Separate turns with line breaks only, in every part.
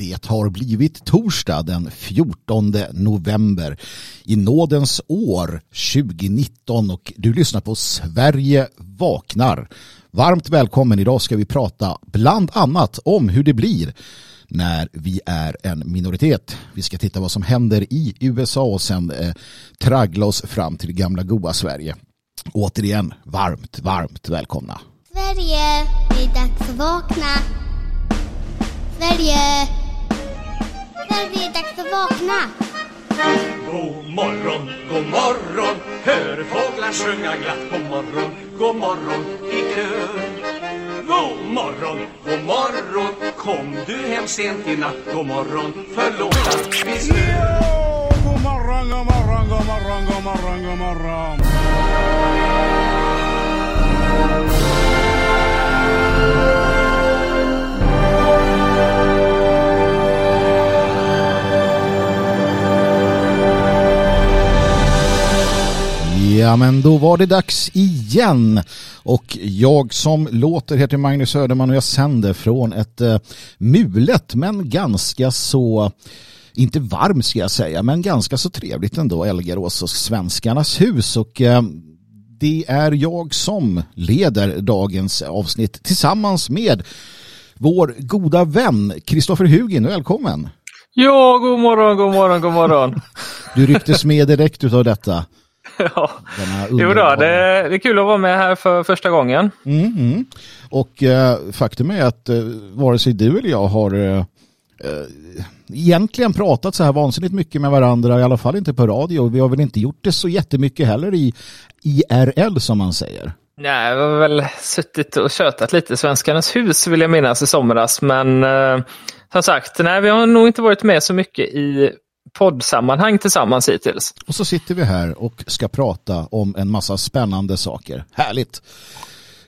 Det har blivit torsdag den 14 november i nådens år 2019 och du lyssnar på Sverige vaknar. Varmt välkommen. Idag ska vi prata bland annat om hur det blir när vi är en minoritet. Vi ska titta vad som händer i USA och sen eh, traggla oss fram till gamla goa Sverige. Återigen, varmt, varmt välkomna.
Sverige, det är dags att vakna. Sverige, Sverige, det är dags att vakna.
God morgon, god morgon, hör fåglar sjunga glatt. God morgon, god morgon i kör. God morgon, god morgon, kom du hem sent i natt. God morgon, förlåt att vi stör.
God morgon, god morgon, god morgon, god morgon, god morgon.
Ja, men då var det dags igen. Och jag som låter heter Magnus Söderman och jag sänder från ett eh, mulet men ganska så, inte varmt ska jag säga, men ganska så trevligt ändå, Elgarås och Svenskarnas hus. Och eh, det är jag som leder dagens avsnitt tillsammans med vår goda vän Kristoffer Hugin. Välkommen!
Ja, god morgon, god morgon, god morgon.
Du rycktes med direkt utav detta.
ja. Jo då, det, det är kul att vara med här för första gången.
Mm, mm. Och eh, faktum är att eh, vare sig du eller jag har eh, eh, egentligen pratat så här vansinnigt mycket med varandra, i alla fall inte på radio. Vi har väl inte gjort det så jättemycket heller i IRL som man säger.
Nej, vi har väl suttit och tjötat lite Svenskarnas hus vill jag minnas i somras. Men eh, som sagt, nej, vi har nog inte varit med så mycket i poddsammanhang tillsammans hittills.
Och så sitter vi här och ska prata om en massa spännande saker. Härligt!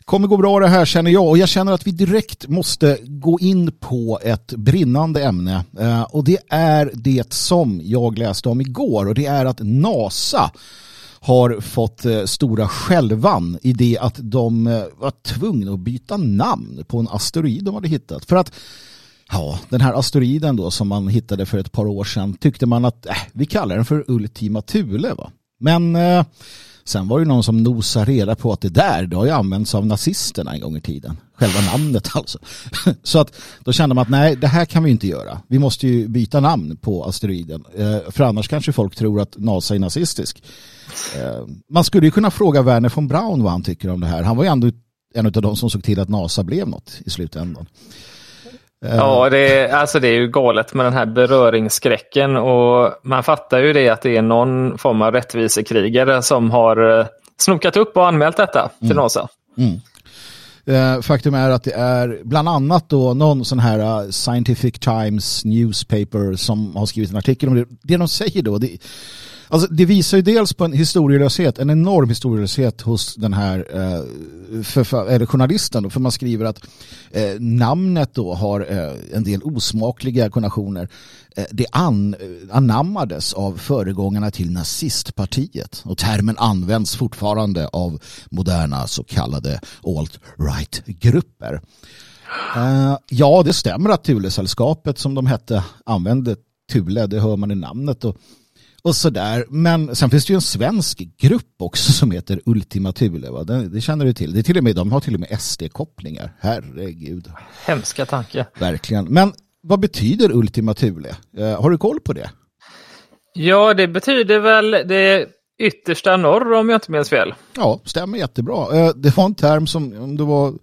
Kommer gå bra det här känner jag och jag känner att vi direkt måste gå in på ett brinnande ämne eh, och det är det som jag läste om igår och det är att NASA har fått eh, stora skälvan i det att de eh, var tvungna att byta namn på en asteroid de hade hittat. För att Ja, den här asteroiden då som man hittade för ett par år sedan tyckte man att äh, vi kallar den för Ultima Thule. Va? Men eh, sen var det någon som nosade reda på att det där det har ju använts av nazisterna en gång i tiden. Själva namnet alltså. Så att då kände man att nej, det här kan vi inte göra. Vi måste ju byta namn på asteroiden. Eh, för annars kanske folk tror att NASA är nazistisk. Eh, man skulle ju kunna fråga Werner von Braun vad han tycker om det här. Han var ju ändå en av de som såg till att NASA blev något i slutändan.
Ja, det är, alltså det är ju galet med den här beröringsskräcken och man fattar ju det att det är någon form av rättvisekrigare som har eh, snokat upp och anmält detta till NASA.
Eh, Faktum är att det är bland annat då någon sån här eh, Scientific Times newspaper som har skrivit en artikel om det. Det de säger då, det, alltså det visar ju dels på en historielöshet, en enorm historielöshet hos den här eh, eller journalisten. Då, för man skriver att eh, namnet då har eh, en del osmakliga konnotationer. Eh, det an, eh, anammades av föregångarna till nazistpartiet och termen används fortfarande av moderna så kallade alt-right-grupper. Eh, ja, det stämmer att Thulesällskapet som de hette använde Thule, det hör man i namnet och, och sådär. Men sen finns det ju en svensk grupp också som heter Ultima Thule, va? Det, det känner du till. Det är till och med, de har till och med SD-kopplingar, herregud.
Hemska tanke.
Verkligen. Men vad betyder Ultima Thule? Eh, har du koll på det?
Ja, det betyder väl det yttersta norr om jag inte minns fel.
Ja, stämmer jättebra. Eh, Det var en term som, om det var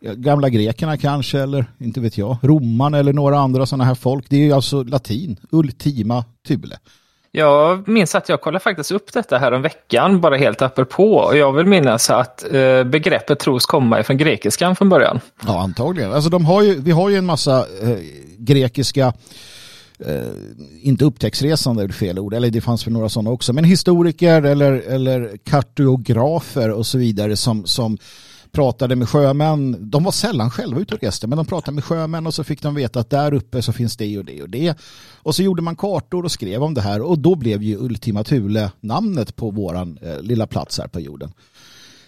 gamla grekerna kanske, eller inte vet jag, romarna eller några andra sådana här folk. Det är ju alltså latin, Ultima Thule.
Jag minns att jag kollade faktiskt upp detta här om veckan, bara helt apropå. Och jag vill minnas att eh, begreppet tros komma ifrån grekiskan från början.
Ja, antagligen. Alltså de har ju, vi har ju en massa eh, grekiska eh, inte upptäcktsresande är fel ord, eller det fanns väl några sådana också, men historiker eller, eller kartografer och så vidare som, som pratade med sjömän. De var sällan själva ute och reste, men de pratade med sjömän och så fick de veta att där uppe så finns det och det och det. Och så gjorde man kartor och skrev om det här och då blev ju Ultima Thule namnet på våran eh, lilla plats här på jorden.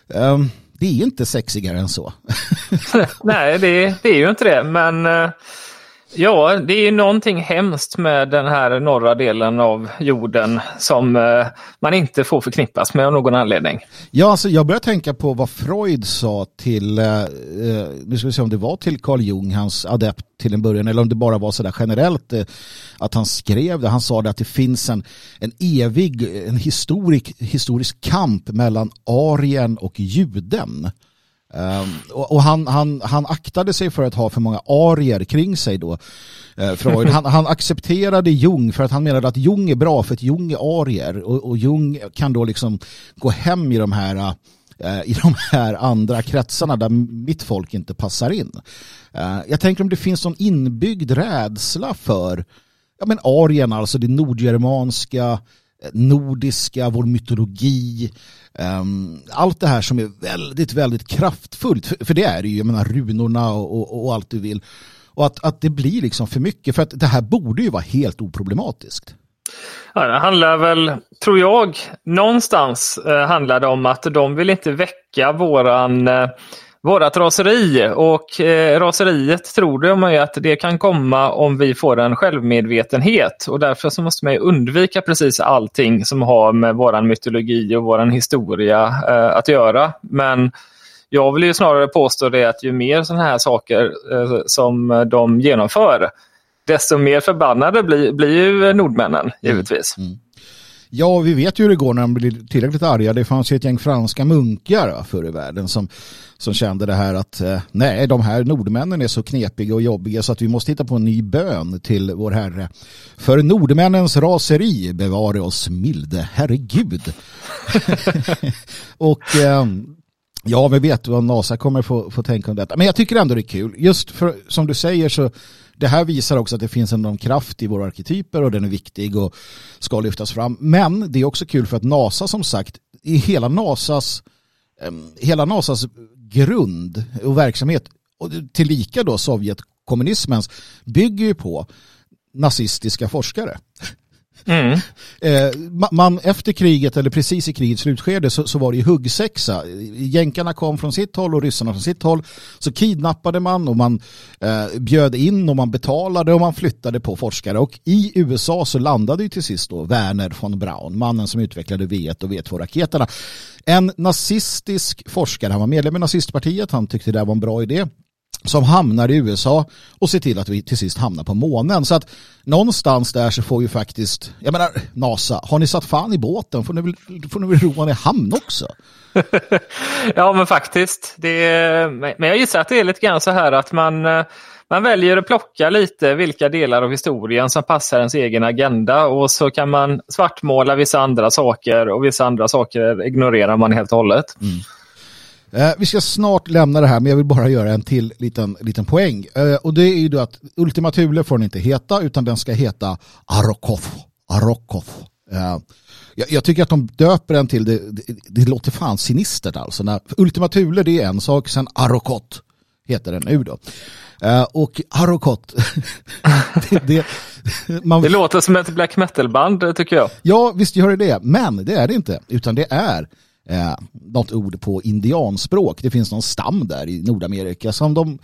Um, det är inte sexigare än så.
Nej, det, det är ju inte det. Men eh, Ja, det är någonting hemskt med den här norra delen av jorden som eh, man inte får förknippas med av någon anledning.
Ja, alltså jag börjar tänka på vad Freud sa till, eh, eh, nu ska vi se om det var till Carl Jung, hans adept till en början, eller om det bara var sådär generellt eh, att han skrev det. Han sa det att det finns en, en evig, en historik, historisk kamp mellan arien och juden. Um, och, och han, han, han aktade sig för att ha för många arier kring sig då. Eh, Freud. Han, han accepterade Jung för att han menade att Jung är bra för att Jung är arier och, och Jung kan då liksom gå hem i de här eh, i de här andra kretsarna där mitt folk inte passar in. Eh, jag tänker om det finns någon inbyggd rädsla för ja, men arien alltså det nordgermanska, eh, nordiska, vår mytologi, Ehm, allt det här som är väldigt, väldigt kraftfullt, för, för det är det ju, jag menar runorna och, och, och, allt du vill. Och att, att det blir liksom för mycket, för att det här borde ju vara helt oproblematiskt.
Ja, det handlar väl, tror jag, någonstans eh, handlar det om att de vill inte väcka våran eh, vårat raseri och eh, raseriet tror man ju att det kan komma om vi får en självmedvetenhet och därför så måste man ju undvika precis allting som har med våran mytologi och våran historia eh, att göra. Men jag vill ju snarare påstå det att ju mer sådana här saker eh, som de genomför desto mer förbannade blir, blir ju nordmännen givetvis. Mm.
Ja, vi vet ju hur det går när de blir tillräckligt arga. Det fanns ju ett gäng franska munkar förr i världen som, som kände det här att eh, nej, de här nordmännen är så knepiga och jobbiga så att vi måste hitta på en ny bön till vår herre. För nordmännens raseri bevare oss milde herregud. och eh, ja, vi vet vad NASA kommer få, få tänka om detta. Men jag tycker ändå det är kul. Just för, som du säger så det här visar också att det finns en kraft i våra arketyper och den är viktig och ska lyftas fram. Men det är också kul för att NASA som sagt, i hela NASAs, hela NASAs grund och verksamhet och tillika då Sovjetkommunismens bygger ju på nazistiska forskare. Mm. Eh, man, efter kriget, eller precis i krigets slutskede, så, så var det ju huggsexa. Jänkarna kom från sitt håll och ryssarna från sitt håll. Så kidnappade man och man eh, bjöd in och man betalade och man flyttade på forskare. Och i USA så landade ju till sist då Werner von Braun, mannen som utvecklade V1 och V2-raketerna. En nazistisk forskare, han var medlem i nazistpartiet, han tyckte det var en bra idé som hamnar i USA och ser till att vi till sist hamnar på månen. Så att någonstans där så får ju faktiskt, jag menar NASA, har ni satt fan i båten får ni väl, får ni väl roa i hamn också?
ja men faktiskt, det är, men jag gissar att det är lite grann så här att man, man väljer att plocka lite vilka delar av historien som passar ens egen agenda och så kan man svartmåla vissa andra saker och vissa andra saker ignorerar man helt och hållet. Mm.
Eh, vi ska snart lämna det här men jag vill bara göra en till liten, liten poäng. Eh, och det är ju då att Ultima Thule får den inte heta utan den ska heta Arokoth. Arokoth. Eh, jag, jag, tycker att de döper den till, det, det, det låter fan sinistert alltså. När, Ultima Thule det är en sak, sen Arokot heter den nu då. Uh, och Arokot.
det, det, man... det låter som ett black metal-band tycker jag.
Ja, visst gör det det. Men det är det inte. Utan det är eh, något ord på indianspråk. Det finns någon stam där i Nordamerika som de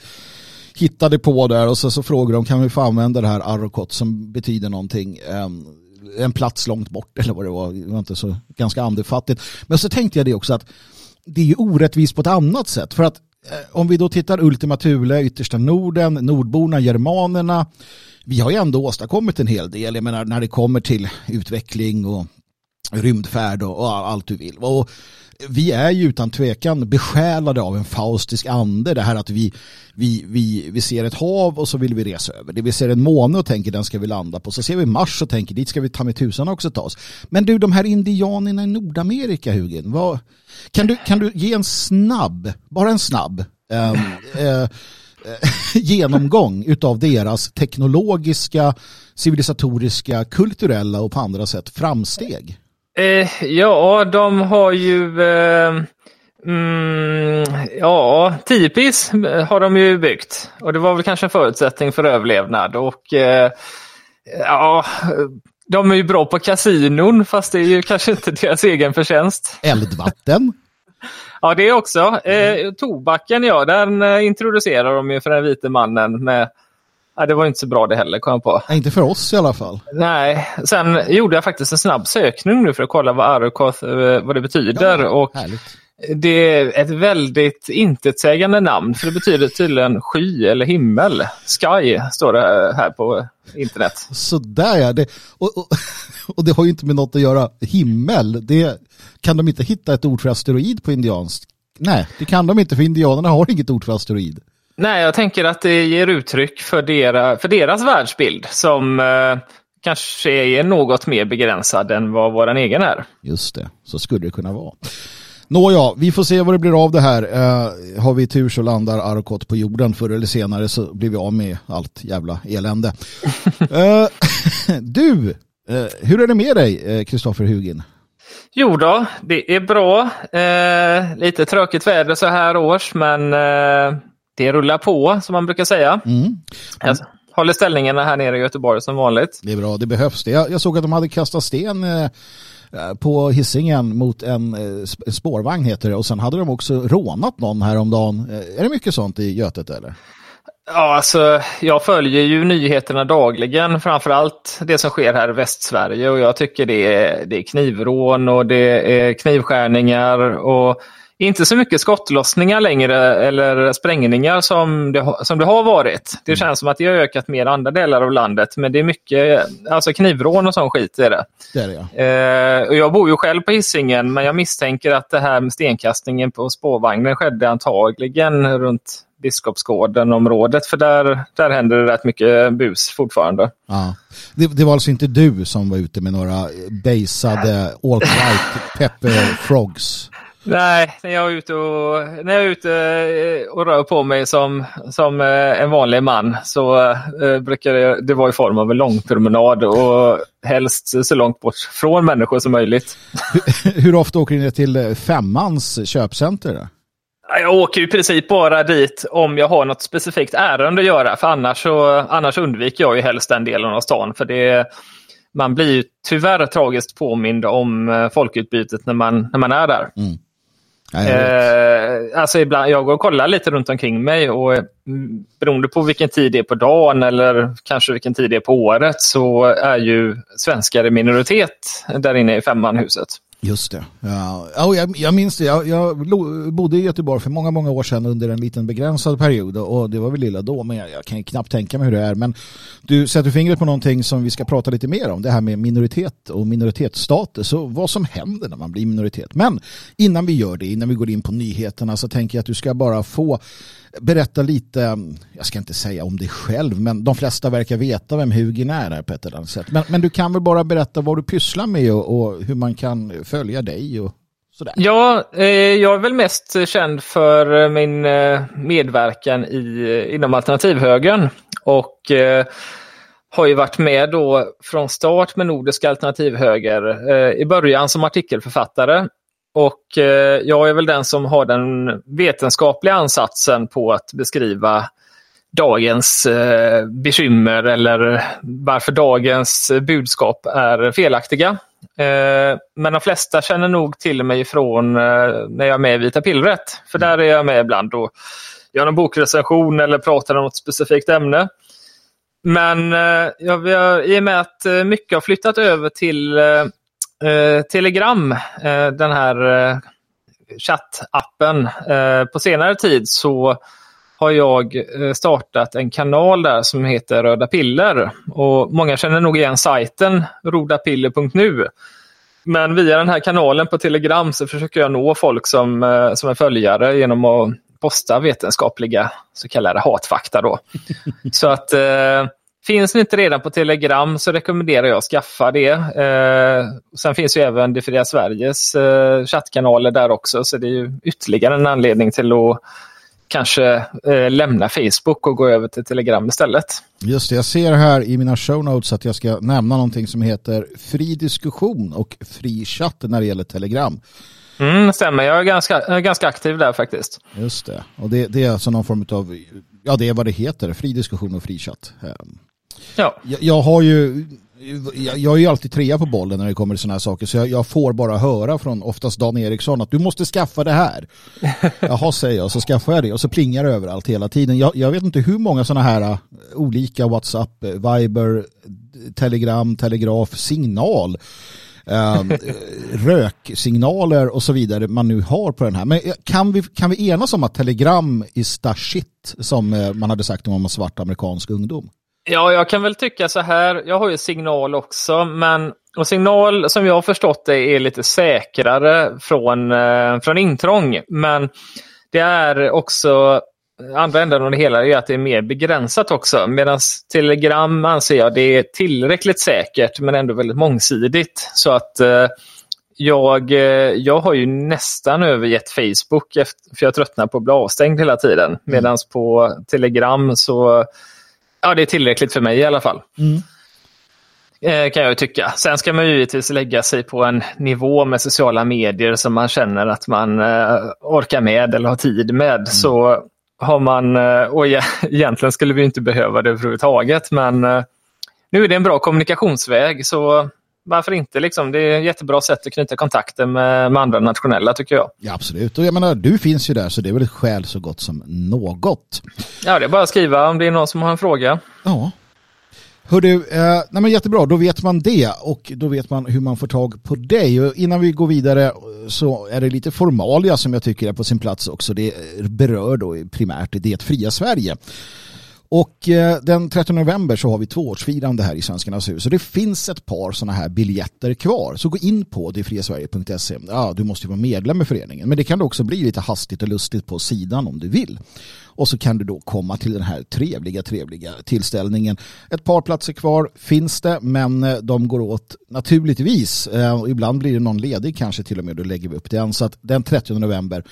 hittade på där och så, så frågade de kan vi få använda det här Arrokot som betyder någonting eh, en plats långt bort eller vad det var. Det var inte så ganska andefattigt. Men så tänkte jag det också att det är ju orättvist på ett annat sätt för att eh, om vi då tittar Ultima Thule, yttersta Norden, nordborna, germanerna vi har ju ändå åstadkommit en hel del. Jag menar när det kommer till utveckling och rymdfärd och, och allt du vill. Och vi är ju utan tvekan besjälade av en faustisk ande. Det här att vi, vi, vi, vi ser ett hav och så vill vi resa över. Det vi ser en måne och tänker den ska vi landa på. Så ser vi Mars och tänker dit ska vi ta med tusan också ta oss. Men du, de här indianerna i Nordamerika, Hugin. Vad, kan, du, kan du ge en snabb, bara en snabb, um, uh, genomgång utav deras teknologiska, civilisatoriska, kulturella och på andra sätt framsteg?
Eh, ja, de har ju... Eh, mm, ja, tipis har de ju byggt. Och det var väl kanske en förutsättning för överlevnad. Och eh, ja, de är ju bra på kasinon fast det är ju kanske inte deras egen förtjänst.
Eldvatten.
ja, det också. Eh, tobaken, ja, den eh, introducerar de ju för den vite mannen med ja, det var inte så bra det heller, kom jag på.
Nej, inte för oss i alla fall.
Nej, sen gjorde jag faktiskt en snabb sökning nu för att kolla vad Arukoth, eh, vad det betyder. och
Härligt.
det är ett väldigt intetsägande namn, för det betyder tydligen sky eller himmel. Sky står det här på internet.
Sådär ja. Det, och, och, och det har ju inte med något att göra. Himmel, det kan de inte hitta ett ord för asteroid på indianskt? Nej, det kan de inte för indianerna har inget ord för asteroid.
Nej, jag tänker att det ger uttryck för, dera, för deras världsbild som eh, kanske är något mer begränsad än vad vår egen är.
Just det, så skulle det kunna vara. Nåja, vi får se vad det blir av det här. Uh, har vi tur så landar Arkot på jorden förr eller senare så blir vi av med allt jävla elände. uh, du, uh, hur är det med dig, Kristoffer Hugin?
Jo då, det är bra. lite tråkigt väder så här års, men det rullar på som man brukar säga. Mm. Jag håller ställningarna här nere i Göteborg som vanligt.
Det är bra, det behövs det. Jag, jag såg att de hade kastat sten på hissingen mot en spårvagn heter det och sen hade de också rånat någon häromdagen. Är det mycket sånt i Götet eller?
Ja, alltså jag följer ju nyheterna dagligen, framförallt det som sker här i Västsverige och jag tycker det är, det är knivrån och det är knivskärningar och inte så mycket skottlossningar längre eller sprängningar som det, som det har varit. Det känns som att det har ökat mer i andra delar av landet. Men det är mycket alltså knivrån och sån skit är det.
det, är det ja.
eh, och jag bor ju själv på Hisingen men jag misstänker att det här med stenkastningen på spårvagnen skedde antagligen runt Biskopsgården-området för där, där händer det rätt mycket bus fortfarande.
Ja. Det, det var alltså inte du som var ute med några basade all white pepper frogs?
Nej, när jag är ute och, när jag är ute eh, och rör på mig som, som eh, en vanlig man så eh, brukar det, det vara i form av en lång promenad och helst så långt bort från människor som möjligt.
Hur, ofta åker ni till Femmans köpcenter?
Jag åker i princip bara dit om jag har något specifikt ärende att göra för annars, så, annars undviker jag ju helst den delen av stan. För det, man blir ju tyvärr tragiskt påmind om folkutbytet när man, när man är där. Mm. Eh, alltså ibland, jag går och kollar lite runt omkring mig och eh, beroende på vilken tid det är på dagen eller kanske vilken tid det är på året så är ju svenskar i minoritet där inne i femmanhuset.
Just det. Ja, oh, jag, jag minns det. Jag, jag, bodde i Göteborg för många, många år sedan under en liten begränsad period och det var väl lilla då, men jag, jag kan knappt tänka mig hur det är. Men du sätter fingret på någonting som vi ska prata lite mer om, det här med minoritet och minoritetsstatus och vad som händer när man blir minoritet. Men innan vi gör det, innan vi går in på nyheterna så tänker jag att du ska bara få berätta lite, jag ska inte säga om dig själv, men de flesta verkar veta vem Hugin är här på ett eller annat sätt. Men, men du kan väl bara berätta vad du pysslar med och, och hur man kan följa dig och sådär.
Ja, eh, jag är väl mest känd för eh, min eh, medverkan i, eh, inom alternativhögern och eh, har ju varit med då från start med Nordisk alternativhöger. Eh, I början som artikelförfattare och eh, jag är väl den som har den vetenskapliga ansatsen på att beskriva dagens eh, bekymmer eller varför dagens budskap är felaktiga. Eh, men de flesta känner nog till mig från eh, när jag är med i Vita pillret. För där är jag med ibland och gör en bokrecension eller pratar om något specifikt ämne. Men eh, jag, i och med att eh, mycket har flyttat över till eh, Eh, Telegram, eh, den här eh, chattappen. Eh, på senare tid så har jag eh, startat en kanal där som heter Röda Piller. Och många känner nog igen sajten rodapiller.nu. Men via den här kanalen på Telegram så försöker jag nå folk som, eh, som är följare genom att posta vetenskapliga så kallade hatfakta. Då. så att eh, Finns det inte redan på Telegram så rekommenderar jag att skaffa det. Eh, sen finns ju även Defria Sveriges eh, chattkanaler där också så det är ju ytterligare en anledning till att kanske eh, lämna Facebook och gå över till Telegram istället.
Just det, jag ser här i mina show notes att jag ska nämna någonting som heter fri diskussion och fri chatt när det gäller Telegram.
Mm, stämmer, jag är ganska, ganska aktiv där faktiskt.
Just det, och det, det är alltså någon form av, ja det är vad det heter, fri diskussion och fri chatt. Ehm,
Ja.
Jag, jag har ju jag, jag är ju alltid trea på bollen när det kommer till sådana här saker så jag, jag, får bara höra från oftast Dan Eriksson att du måste skaffa det här. Jaha säger jag så skaffar jag det och så plingar det överallt hela tiden. Jag, jag vet inte hur många sådana här uh, olika WhatsApp, Viber, Telegram, Telegraf, signal uh, röksignaler och så vidare man nu har på den här. Men kan vi, kan vi enas om att Telegram is the shit som man hade sagt om svart amerikansk ungdom?
Ja, jag kan väl tycka så här. Jag har ju signal också, men och signal som jag har förstått det är lite säkrare från, eh, från intrång. Men det är också andra änden av det hela är att det är mer begränsat också. Medan Telegram anser jag det är tillräckligt säkert men ändå väldigt mångsidigt. Så att eh, jag, eh, jag har ju nästan övergett Facebook efter, för jag tröttnar på att bli avstängd hela tiden. Mm. Medan på Telegram så Ja, det är tillräckligt för mig i alla fall. Mm. Eh, kan jag tycka. Sen ska man givetvis lägga sig på en nivå med sociala medier som man känner att man eh, orkar med eller har tid med. Mm. Så har man, eh, och egentligen skulle vi inte behöva det överhuvudtaget, men nu är det en bra kommunikationsväg. Så varför inte? Liksom? Det är ett jättebra sätt att knyta kontakter med, med andra nationella tycker jag.
Ja, absolut. Och jag menar, du finns ju där så det är väl ett skäl så gott som något.
Ja, det är bara att skriva om det är någon som har en fråga.
Ja. Hör du, eh, nej men jättebra, då vet man det och då vet man hur man får tag på dig. Och innan vi går vidare så är det lite formalia som jag tycker är på sin plats också. Det berör då primärt det fria Sverige. Och eh, den 13 november så har vi tvåårsfirande här i Svenskarnas hus. Och det finns ett par sådana här biljetter kvar. Så gå in på detfriasverige.se. Ja, du måste ju vara medlem i föreningen. Men det kan också bli lite hastigt och lustigt på sidan om du vill. Och så kan du då komma till den här trevliga, trevliga tillställningen. Ett par platser kvar finns det, men eh, de går åt naturligtvis. Eh, och ibland blir det någon ledig kanske till och med. Då lägger vi upp den. Så att den 30 november,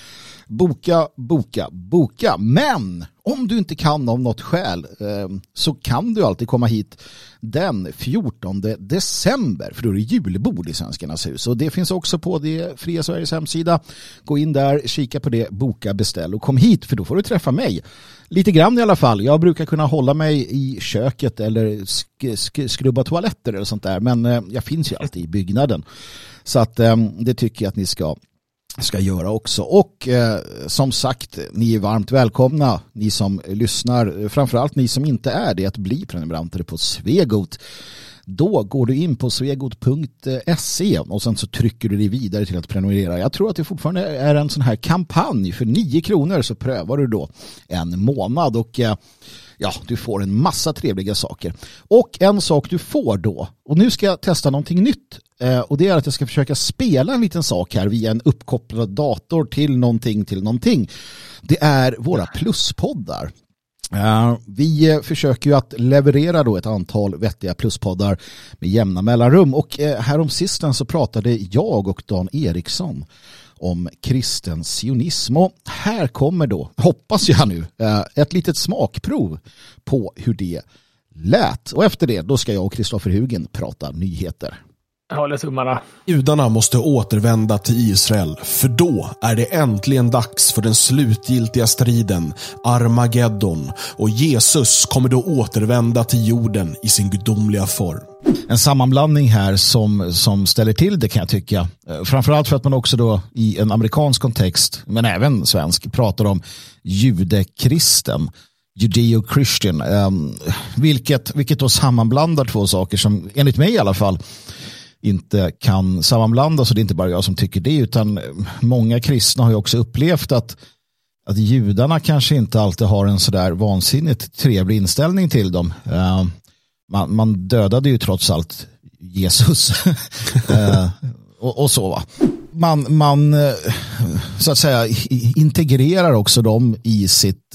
boka, boka, boka. Men om du inte kan av något skäl eh, så kan du alltid komma hit den 14 december för då är det julbord i Svenskarnas hus och det finns också på det Fria Sveriges hemsida. Gå in där, kika på det, boka, beställ och kom hit för då får du träffa mig. Lite grann i alla fall. Jag brukar kunna hålla mig i köket eller sk sk skrubba toaletter eller sånt där men eh, jag finns ju alltid i byggnaden. Så att ehm, det tycker jag att ni ska ska göra också. Och eh, som sagt, ni är varmt välkomna, ni som lyssnar, framförallt ni som inte är det, att bli prenumeranter på Svegot. Då går du in på svegot.se och sen så trycker du dig vidare till att prenumerera. Jag tror att det fortfarande är en sån här kampanj. För 9 kronor så prövar du då en månad och eh, ja, du får en massa trevliga saker. Och en sak du får då, och nu ska jag testa någonting nytt eh, och det är att jag ska försöka spela en liten sak här via en uppkopplad dator till någonting till någonting. Det är våra pluspoddar. Eh, vi eh, försöker ju att leverera då ett antal vettiga pluspoddar med jämna mellanrum och härom sisten så pratade jag och Dan Eriksson om kristen sionism. Och här kommer då, hoppas jag nu, eh, ett litet smakprov på hur det lät. Och efter det, då ska jag och Kristoffer Hugen prata nyheter.
Jag håller tummarna.
Judarna måste återvända till Israel, för då är det äntligen dags för den slutgiltiga striden, Armageddon, och Jesus kommer då återvända till jorden i sin gudomliga form.
En sammanblandning här som, som ställer till det kan jag tycka. Eh, framförallt för att man också då i en amerikansk kontext, men även svensk, pratar om judekristen. Judeo-Christian, um, vilket, vilket då sammanblandar två saker som enligt mig i alla fall inte kan sammanblandas och det är inte bara jag som tycker det utan många kristna har ju också upplevt att, att judarna kanske inte alltid har en sådär vansinnigt trevlig inställning till dem. Uh, man, man, dödade ju trots allt Jesus uh, och, och, så va. Man, man uh, så att säga integrerar också dem i sitt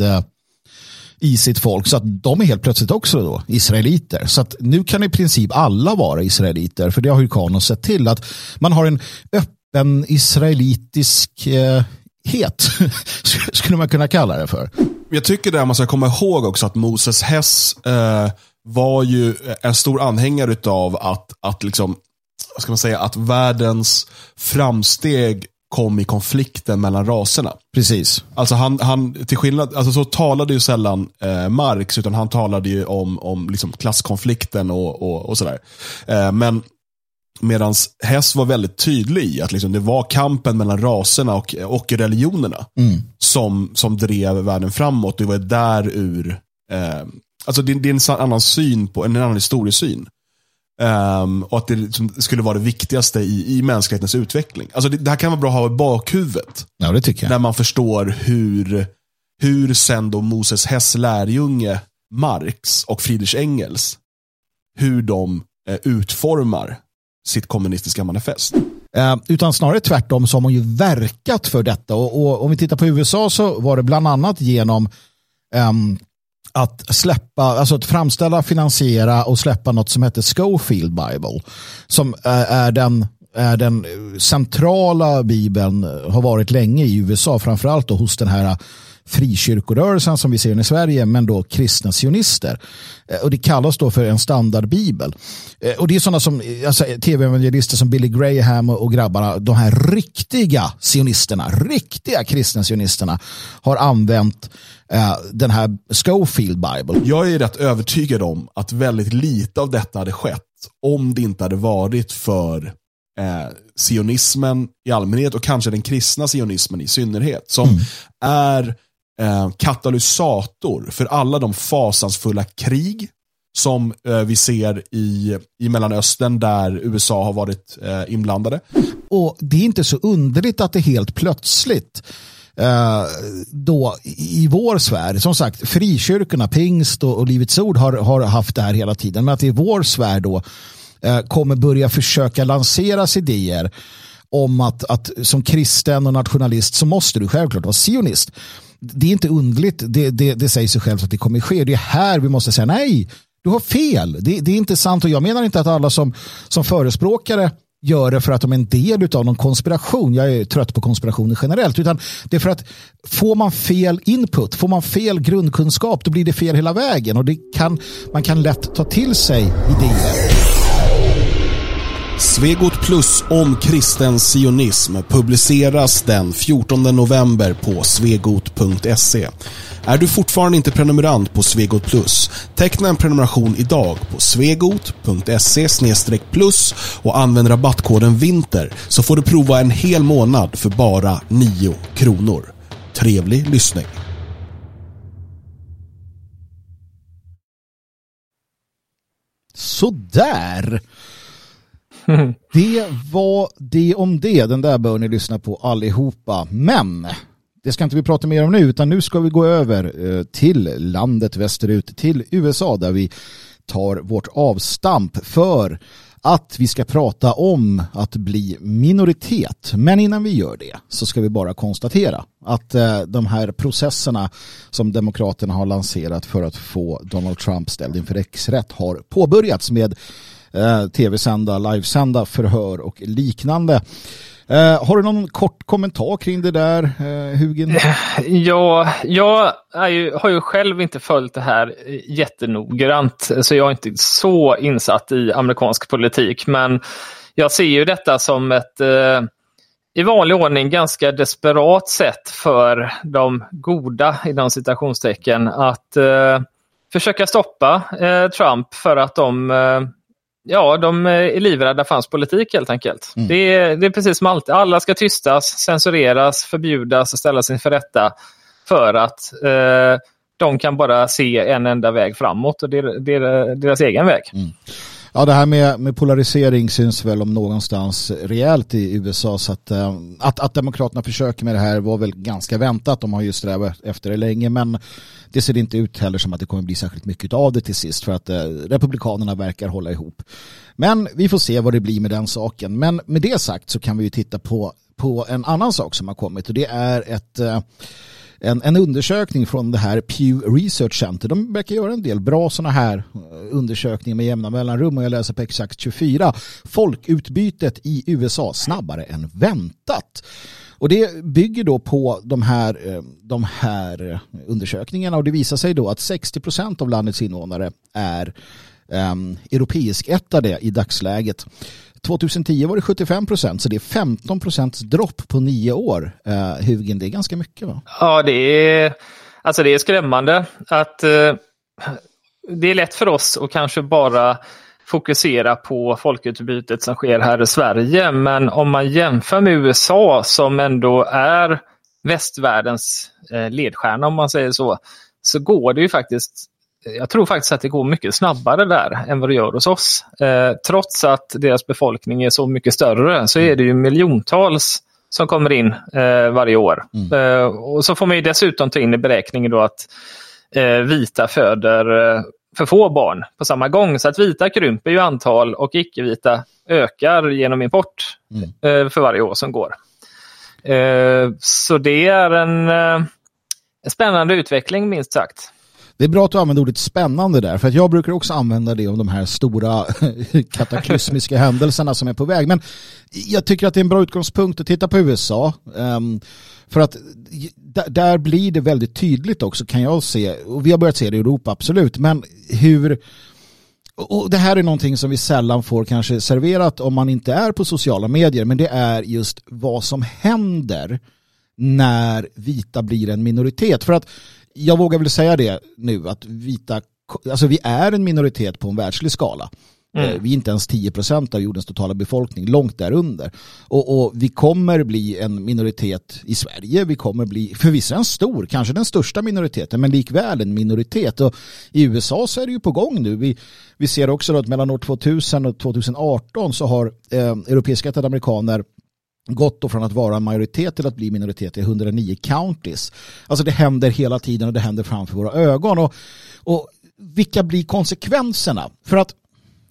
i sitt folk så att de är helt plötsligt också då israeliter. Så att nu kan i princip alla vara israeliter för det har ju kanon sett till att man har en öppen israelitisk eh, het skulle man kunna kalla det för.
Jag tycker det man ska komma ihåg också att Moses Hess eh, var ju eh, en stor anhängare av att, att liksom, vad ska man säga, att världens framsteg kom i konflikten mellan raserna.
Precis.
Alltså han, han, till skillnad, alltså så talade ju sällan eh, Marx, utan han talade ju om, om liksom klasskonflikten och, och, och sådär. Eh, men Medan Hess var väldigt tydlig i att liksom det var kampen mellan raserna och, och religionerna som, som drev världen framåt. Det var där ur, eh, alltså det, det är en annan syn på, en annan historiesyn. Ehm, och att det liksom skulle vara det viktigaste i, i mänsklighetens utveckling. Alltså det, det här kan vara bra att ha i bakhuvudet.
Ja, det tycker jag.
När man förstår hur, hur sen då Moses Hess lärjunge Marx och Friedrich Engels, hur de eh, utformar sitt kommunistiska manifest.
Eh, utan snarare tvärtom så har man ju verkat för detta. Och, och om vi tittar på USA så var det bland annat genom ehm, att släppa, alltså att framställa, finansiera och släppa något som heter Schofield Bible. Som är den, är den centrala bibeln, har varit länge i USA, framförallt då hos den här frikyrkorörelsen som vi ser i Sverige, men då kristna sionister. Eh, Och det kallas då för en standardbibel. Eh, Och det är sådana som alltså, tv-evangelister som Billy Graham och grabbarna, de här riktiga sionisterna, riktiga kristna sionisterna har använt eh, den här Schofield Bible.
Jag är rätt övertygad om att väldigt lite av detta hade skett om det inte hade varit för eh, sionismen i allmänhet och kanske den kristna sionismen i synnerhet. Som är eh, katalysator för alla de fasansfulla krig som eh, vi ser i, i Mellanöstern där USA har varit eh, inblandade.
Och det är inte så underligt att det helt plötsligt Uh, då i vår sfär, som sagt frikyrkorna, pingst och, och Livets Ord har, har haft det här hela tiden, men att i vår sfär då uh, kommer börja försöka lanseras idéer om att, att som kristen och nationalist så måste du självklart vara sionist. Det är inte underligt, det, det, det säger sig självt att det kommer ske. Det är här vi måste säga nej, du har fel. Det, det är inte sant och jag menar inte att alla som, som förespråkare gör det för att de är en del av någon konspiration. Jag är trött på konspirationer generellt. Utan det är för att får man fel input, får man fel grundkunskap, då blir det fel hela vägen. Och det kan, man kan lätt ta till sig idéer.
Svegot Plus om kristen sionism publiceras den 14 november på svegot.se. Är du fortfarande inte prenumerant på Svegot Plus? Teckna en prenumeration idag på svegot.se plus och använd rabattkoden VINTER så får du prova en hel månad för bara 9 kronor. Trevlig lyssning!
Sådär. Det var det om det. Den där bör ni lyssna på allihopa. Men det ska inte vi prata mer om nu utan nu ska vi gå över eh, till landet västerut, till USA där vi tar vårt avstamp för att vi ska prata om att bli minoritet. Men innan vi gör det så ska vi bara konstatera att eh, de här processerna som Demokraterna har lanserat för att få Donald Trump ställd inför riksrätt har påbörjats med eh, tv-sända, livesända förhör och liknande. Eh, har du någon kort kommentar kring det där, eh, Hugin?
Ja, jag är ju, har ju själv inte följt det här eh, jättenoggrant, så jag är inte så insatt i amerikansk politik. Men jag ser ju detta som ett eh, i vanlig ordning ganska desperat sätt för de goda, inom citationstecken, att eh, försöka stoppa eh, Trump för att de eh, Ja, de är livrädda för hans politik helt enkelt. Det, är, det är precis som alltid. Alla ska tystas, censureras, förbjudas och ställas inför rätta för att eh, de kan bara se en enda väg framåt och det är, det är deras egen väg.
Ja, det här med, med polarisering syns väl om någonstans rejält i USA så att, eh, att, att Demokraterna försöker med det här var väl ganska väntat. De har ju strävat efter det länge men det ser inte ut heller som att det kommer bli särskilt mycket av det till sist för att eh, Republikanerna verkar hålla ihop. Men vi får se vad det blir med den saken. Men med det sagt så kan vi ju titta på, på en annan sak som har kommit och det är ett eh, en, en undersökning från det här Pew Research Center. De verkar göra en del bra sådana här eh, undersökningar med jämna mellanrum och jag läser på exakt 24. Folkutbytet i USA snabbare än väntat. Och det bygger då på de här, eh, de här eh, undersökningarna och det visar sig då att 60 procent av landets invånare är um, europeisk ettade i dagsläget. 2010 var det 75 procent, så det är 15 procents dropp på nio år. Eh, Hugin, det är ganska mycket va?
Ja, det är, alltså det är skrämmande att eh, det är lätt för oss att kanske bara fokusera på folkutbytet som sker här i Sverige. Men om man jämför med USA som ändå är västvärldens eh, ledstjärna om man säger så, så går det ju faktiskt jag tror faktiskt att det går mycket snabbare där än vad det gör hos oss. Eh, trots att deras befolkning är så mycket större så är det ju miljontals som kommer in eh, varje år. Mm. Eh, och så får man ju dessutom ta in i beräkningen då att eh, vita föder eh, för få barn på samma gång. Så att vita krymper ju antal och icke-vita ökar genom import mm. Eh, för varje år som går. så det är en, en spännande utveckling minst sagt.
Det är bra att du använder ordet spännande där, för att jag brukar också använda det om de här stora kataklysmiska händelserna som är på väg. Men jag tycker att det är en bra utgångspunkt att titta på USA. Ehm, för att där blir det väldigt tydligt också kan jag se, och vi har börjat se det i Europa absolut, men hur och det här är någonting som vi sällan får kanske serverat om man inte är på sociala medier, men det är just vad som händer när vita blir en minoritet. För att jag vågar väl säga det nu att vita, alltså vi är en minoritet på en världslig skala. Mm. Eh, vi är inte ens 10 procent av jordens totala befolkning, långt därunder. Och, och, vi kommer bli en minoritet i Sverige, vi kommer bli förvisso en stor, kanske den största minoriteten, men likväl en minoritet. Och I USA så är det ju på gång nu. Vi, vi ser också att mellan år 2000 och 2018 så har eh, europeiska amerikaner gått då från att vara en majoritet till att bli minoritet i 109 counties. Alltså det händer hela tiden och det händer framför våra ögon. Och, och vilka blir konsekvenserna? För att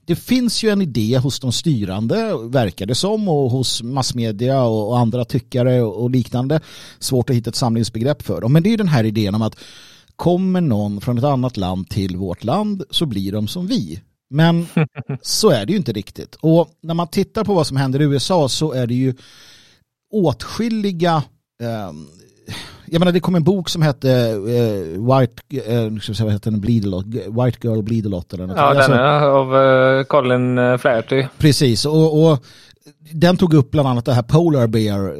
det finns ju en idé hos de styrande, verkar det som, och hos massmedia och andra tyckare och liknande. Svårt att hitta ett samlingsbegrepp för dem. Men det är ju den här idén om att kommer någon från ett annat land till vårt land så blir de som vi. Men så är det ju inte riktigt. Och när man tittar på vad som händer i USA så är det ju åtskilliga eh, jag menar det kom en bok som hette uh, White, ska vad heter den, Bleed White Girl Bleed a Lot. Eller något.
Ja, alltså, den är av uh, Colin Flaherty.
Precis, och, och, den tog upp bland annat det här Polar Bear,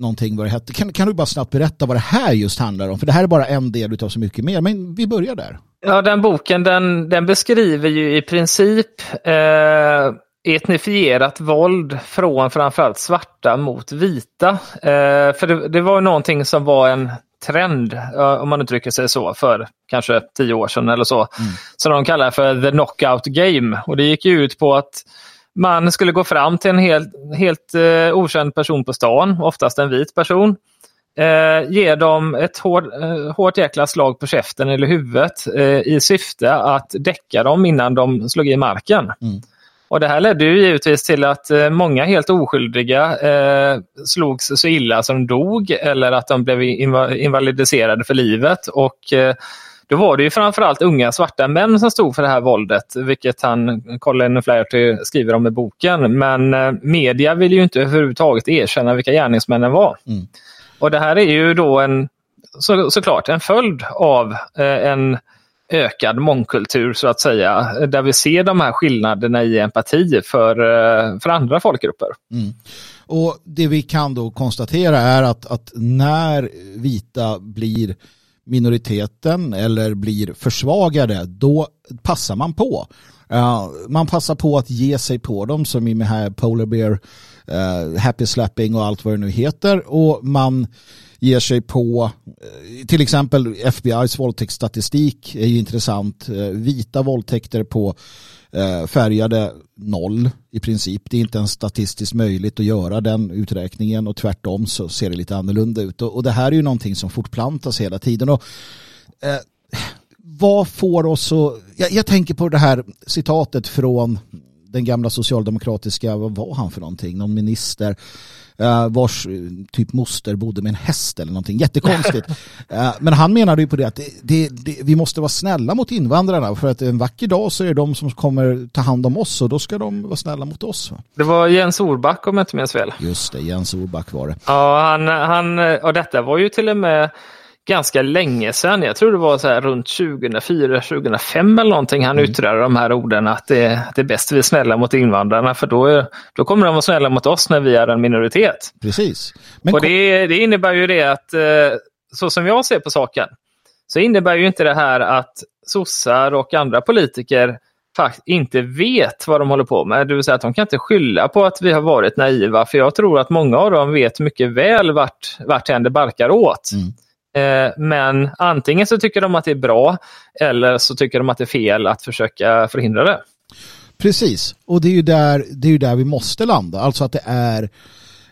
någonting vad det hette. Kan, kan du bara snabbt berätta vad det här just handlar om? För det här är bara en del av så mycket mer, men vi börjar där.
Ja, den boken den, den beskriver ju i princip eh, etnifierat våld från framförallt svarta mot vita. Eh, för det, det, var någonting som var en trend, om man uttrycker sig så, för kanske tio år sedan eller så. Mm. Som de kallar för the knockout game. Och det gick ut på att man skulle gå fram till en helt, helt eh, okänd person på stan, oftast en vit person, eh, ge dem ett hård, eh, hårt jäkla slag på käften eller huvudet eh, i syfte att däcka dem innan de slog i marken. Mm. Och Det här ledde ju givetvis till att eh, många helt oskyldiga eh, slogs så illa som de dog eller att de blev invalidiserade för livet. Och eh, då var det ju framförallt unga svarta män som stod för det här våldet, vilket han, Colin Flaherty skriver om i boken. Men eh, media vill ju inte överhuvudtaget erkänna vilka gärningsmännen var. Mm. Och det här är ju då en, så, såklart en följd av eh, en ökad mångkultur så att säga, där vi ser de här skillnaderna i empati för, eh, för andra folkgrupper. Mm.
Och Det vi kan då konstatera är att, att när vita blir minoriteten eller blir försvagade, då passar man på. Uh, man passar på att ge sig på dem som i med här Polar Bear, uh, Happy Slapping och allt vad det nu heter. Och man ger sig på uh, till exempel FBI's våldtäktsstatistik är ju intressant. vita våldtäkter på Eh, färgade noll i princip. Det är inte ens statistiskt möjligt att göra den uträkningen och tvärtom så ser det lite annorlunda ut. Och, det här är ju någonting som fortplantas hela tiden. Och, eh, vad får oss att... Jag, jag, tänker på det här citatet från den gamla socialdemokratiska, vad var han för någonting, någon minister vars uh, typ moster bodde med en häst eller någonting, jättekonstigt. uh, men han menade ju på det att det, det, det, vi måste vara snälla mot invandrarna för att en vacker dag så är det de som kommer ta hand om oss och då ska de vara snälla mot oss.
Det var Jens Orback om jag inte minns fel.
Just det, Jens Orback var det.
Ja, han, han, och detta var ju till och med ganska länge sedan. Jag tror det var så här runt 2004, 2005 eller någonting han mm. yttrade de här orden att det, att det är bäst vi är snälla mot invandrarna för då, då kommer de vara snälla mot oss när vi är en minoritet.
Precis.
Men och det, det innebär ju det att eh, så som jag ser på saken så innebär ju inte det här att sossar och andra politiker faktiskt inte vet vad de håller på med. Det vill säga att de kan inte skylla på att vi har varit naiva. För jag tror att många av dem vet mycket väl vart, vart det barkar åt. Mm. Eh, men antingen så tycker de att det är bra eller så tycker de att det är fel att försöka förhindra det.
Precis, och det är ju där, det är ju där vi måste landa. Alltså att det är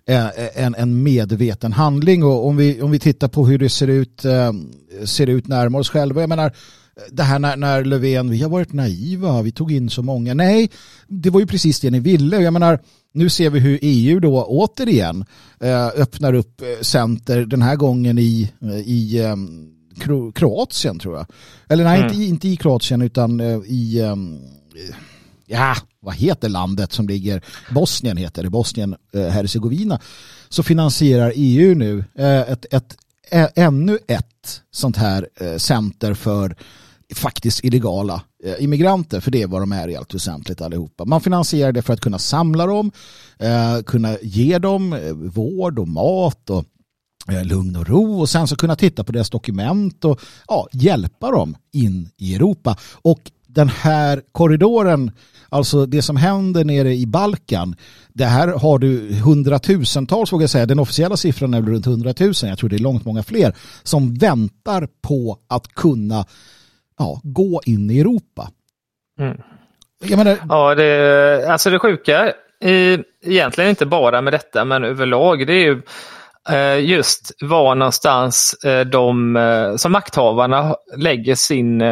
eh, en, en medveten handling och om vi, om vi tittar på hur det ser ut, eh, ser ut närmare oss själva. Jag menar, det här när, när Löfven, vi har varit naiva, vi tog in så många. Nej, det var ju precis det ni ville. Jag menar, nu ser vi hur EU då återigen eh, öppnar upp eh, center, den här gången i, eh, i um, Kroatien tror jag. Eller nej, mm. inte, inte i Kroatien utan i, um, ja, vad heter landet som ligger, Bosnien heter det, Bosnien, Herzegovina. Så finansierar EU nu ett, ett, ännu ett sånt här center för faktiskt illegala eh, immigranter, för det är vad de är i allt väsentligt allihopa. Man finansierar det för att kunna samla dem, eh, kunna ge dem eh, vård och mat och lugn och ro och sen så kunna titta på deras dokument och ja, hjälpa dem in i Europa. Och den här korridoren, alltså det som händer nere i Balkan, det här har du hundratusentals, vågar jag säga, den officiella siffran är väl runt hundratusen, jag tror det är långt många fler, som väntar på att kunna ja, gå in i Europa.
Mm. Menar... Ja, det, alltså det sjuka, i, egentligen inte bara med detta, men överlag, det är ju eh, just var någonstans eh, de eh, som makthavarna lägger sin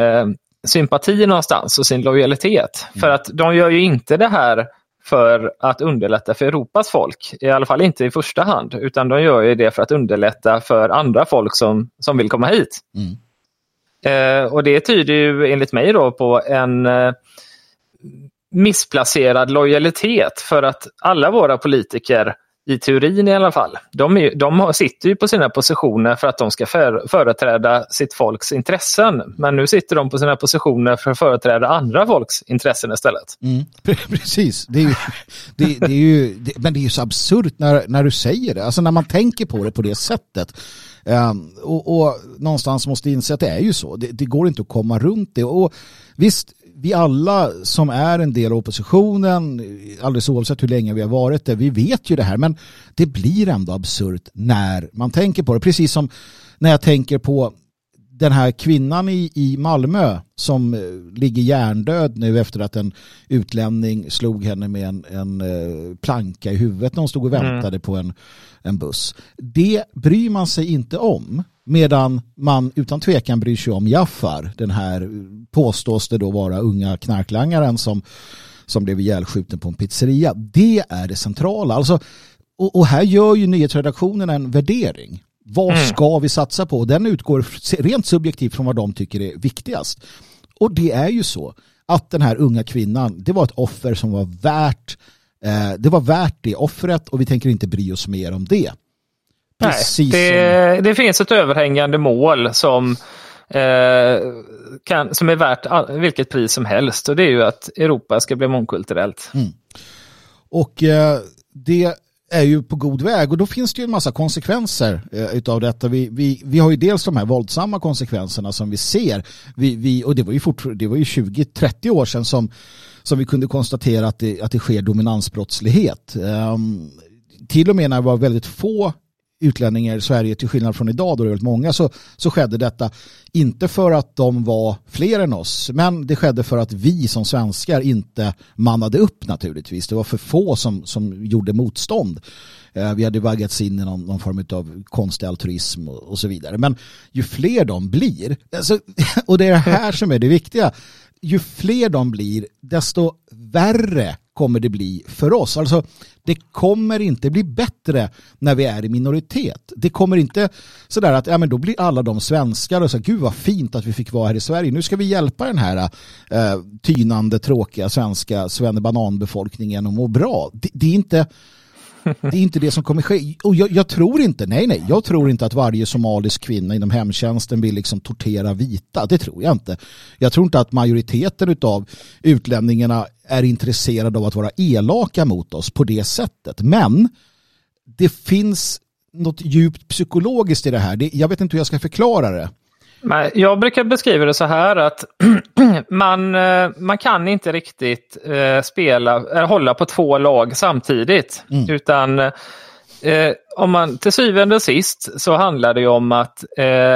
sympati någonstans och sin lojalitet. Mm. För att de gör ju inte det här för att underlätta för Europas folk, i alla fall inte i första hand, utan de gör ju det för att underlätta för andra folk som, som vill komma hit. Mm. Eh, och det tyder ju enligt mig då på en eh, missplacerad lojalitet för att alla våra politiker i teorin i alla fall. De, är, de sitter ju på sina positioner för att de ska för, företräda sitt folks intressen. Men nu sitter de på sina positioner för att företräda andra folks intressen istället.
Mm, precis, det är ju, det, det är ju det, men det är ju så absurt när, när du säger det. Alltså när man tänker på det på det sättet. Ehm, och, och, någonstans måste inse att det är ju så. Det, det, går inte att komma runt det. Och visst, vi alla som är en del av oppositionen, alldeles oavsett hur länge vi har varit det, vi vet ju det här. Men det blir ändå absurt när man tänker på det. Precis som när jag tänker på den här kvinnan i, i Malmö som eh, ligger hjärndöd nu efter att en utlänning slog henne med en, en eh, planka i huvudet när hon stod och mm. väntade mm. på en, en buss. Det bryr man sig inte om medan man utan tvekan bryr sig om Jaffar, den här påstås det då vara unga knarklangaren som, som blev ihjälskjuten på en pizzeria. Det är det centrala. Alltså, och, och här gör ju nyhetsredaktionen en värdering. Vad mm. ska vi satsa på? Den utgår rent subjektivt från vad de tycker är viktigast. Och det är ju så att den här unga kvinnan, det var ett offer som var värt eh, det var värt det offret och vi tänker inte bry oss mer om det.
Precis Nej, det, som... det finns ett överhängande mål som, eh, kan, som är värt vilket pris som helst och det är ju att Europa ska bli mångkulturellt. Mm.
Och eh, det är ju på god väg och då finns det ju en massa konsekvenser eh, utav detta. Vi, vi, vi har ju dels de här våldsamma konsekvenserna som vi ser vi, vi, och det var ju, det var ju 20-30 år sedan som, som vi kunde konstatera att det, att det sker dominansbrottslighet. Um, till och med när det var väldigt få utlänningar i Sverige till skillnad från idag då det är väldigt många så, så skedde detta inte för att de var fler än oss men det skedde för att vi som svenskar inte mannade upp naturligtvis. Det var för få som, som gjorde motstånd. Eh, vi hade vaggats in i någon, någon form av konstig altruism och, och, så vidare. Men ju fler de blir, alltså, och det är det här som är det viktiga, ju fler de blir desto värre kommer det bli för oss. Alltså det kommer inte bli bättre när vi är i minoritet. Det kommer inte sådär att ja, men då blir alla de svenskar och så gud vad fint att vi fick vara här i Sverige. Nu ska vi hjälpa den här äh, tynande, tråkiga svenska svennebananbefolkningen att må bra. Det, det är inte det är inte det som kommer ske. Och jag, jag, tror inte, nej nej, jag tror inte att varje somalisk kvinna inom hemtjänsten vill liksom tortera vita. Det tror jag inte. Jag tror inte att majoriteten av utlänningarna är intresserade av att vara elaka mot oss på det sättet. Men det finns något djupt psykologiskt i det här. Det, jag vet inte hur jag ska förklara det.
Jag brukar beskriva det så här att man, eh, man kan inte riktigt eh, spela, hålla på två lag samtidigt. Mm. Utan eh, om man till syvende och sist så handlar det om att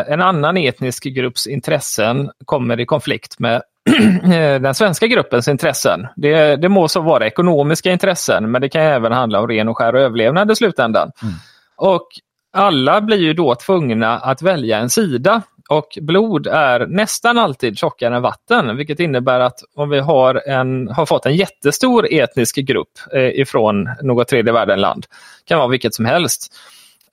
en annan etnisk grupps intressen kommer i konflikt med den svenska gruppens intressen. Det, det må så vara ekonomiska intressen men det kan även handla om ren och skär överlevnad i slutändan. Mm. Och alla blir ju då tvungna att välja en sida och blod är nästan alltid tjockare än vatten, vilket innebär att om vi har, en, har fått en jättestor etnisk grupp eh, ifrån något tredje världen-land, kan vara vilket som helst,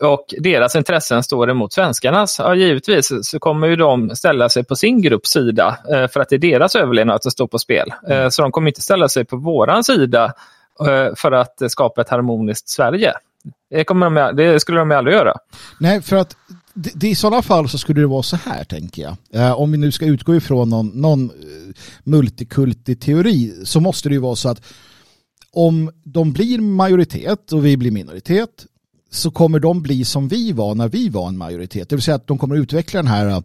och deras intressen står emot svenskarnas, ja, givetvis så kommer ju de ställa sig på sin grupps sida eh, för att det är deras överlevnad som står på spel. Eh, så de kommer inte ställa sig på våran sida för att skapa ett harmoniskt Sverige. Det, kommer de, det skulle de aldrig göra.
Nej, för att det, det, I sådana fall så skulle det vara så här tänker jag. Eh, om vi nu ska utgå ifrån någon, någon eh, multikultig teori så måste det ju vara så att om de blir majoritet och vi blir minoritet så kommer de bli som vi var när vi var en majoritet. Det vill säga att de kommer utveckla den här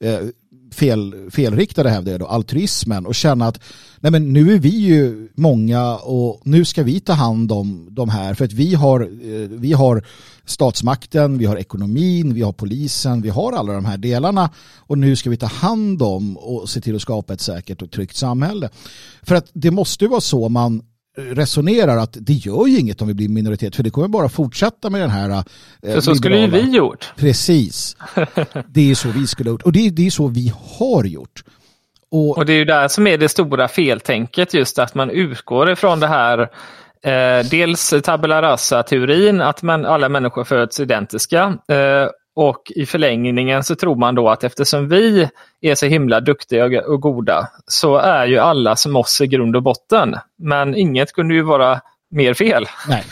eh, fel, felriktade hävdar jag då, altruismen och känna att nej men nu är vi ju många och nu ska vi ta hand om de här för att vi har, eh, vi har statsmakten, vi har ekonomin, vi har polisen, vi har alla de här delarna och nu ska vi ta hand om och se till att skapa ett säkert och tryggt samhälle. För att det måste ju vara så man resonerar att det gör ju inget om vi blir minoritet för det kommer bara fortsätta med den här eh,
För så skulle ju vi gjort.
Precis. Det är så vi skulle ha gjort och det är, det är så vi har gjort.
Och, och det är ju där som är det stora feltänket just att man utgår ifrån det här eh, dels tabula rasa-teorin att man, alla människor föds identiska eh, och i förlängningen så tror man då att eftersom vi är så himla duktiga och goda så är ju alla som oss i grund och botten. Men inget kunde ju vara mer fel.
Nej,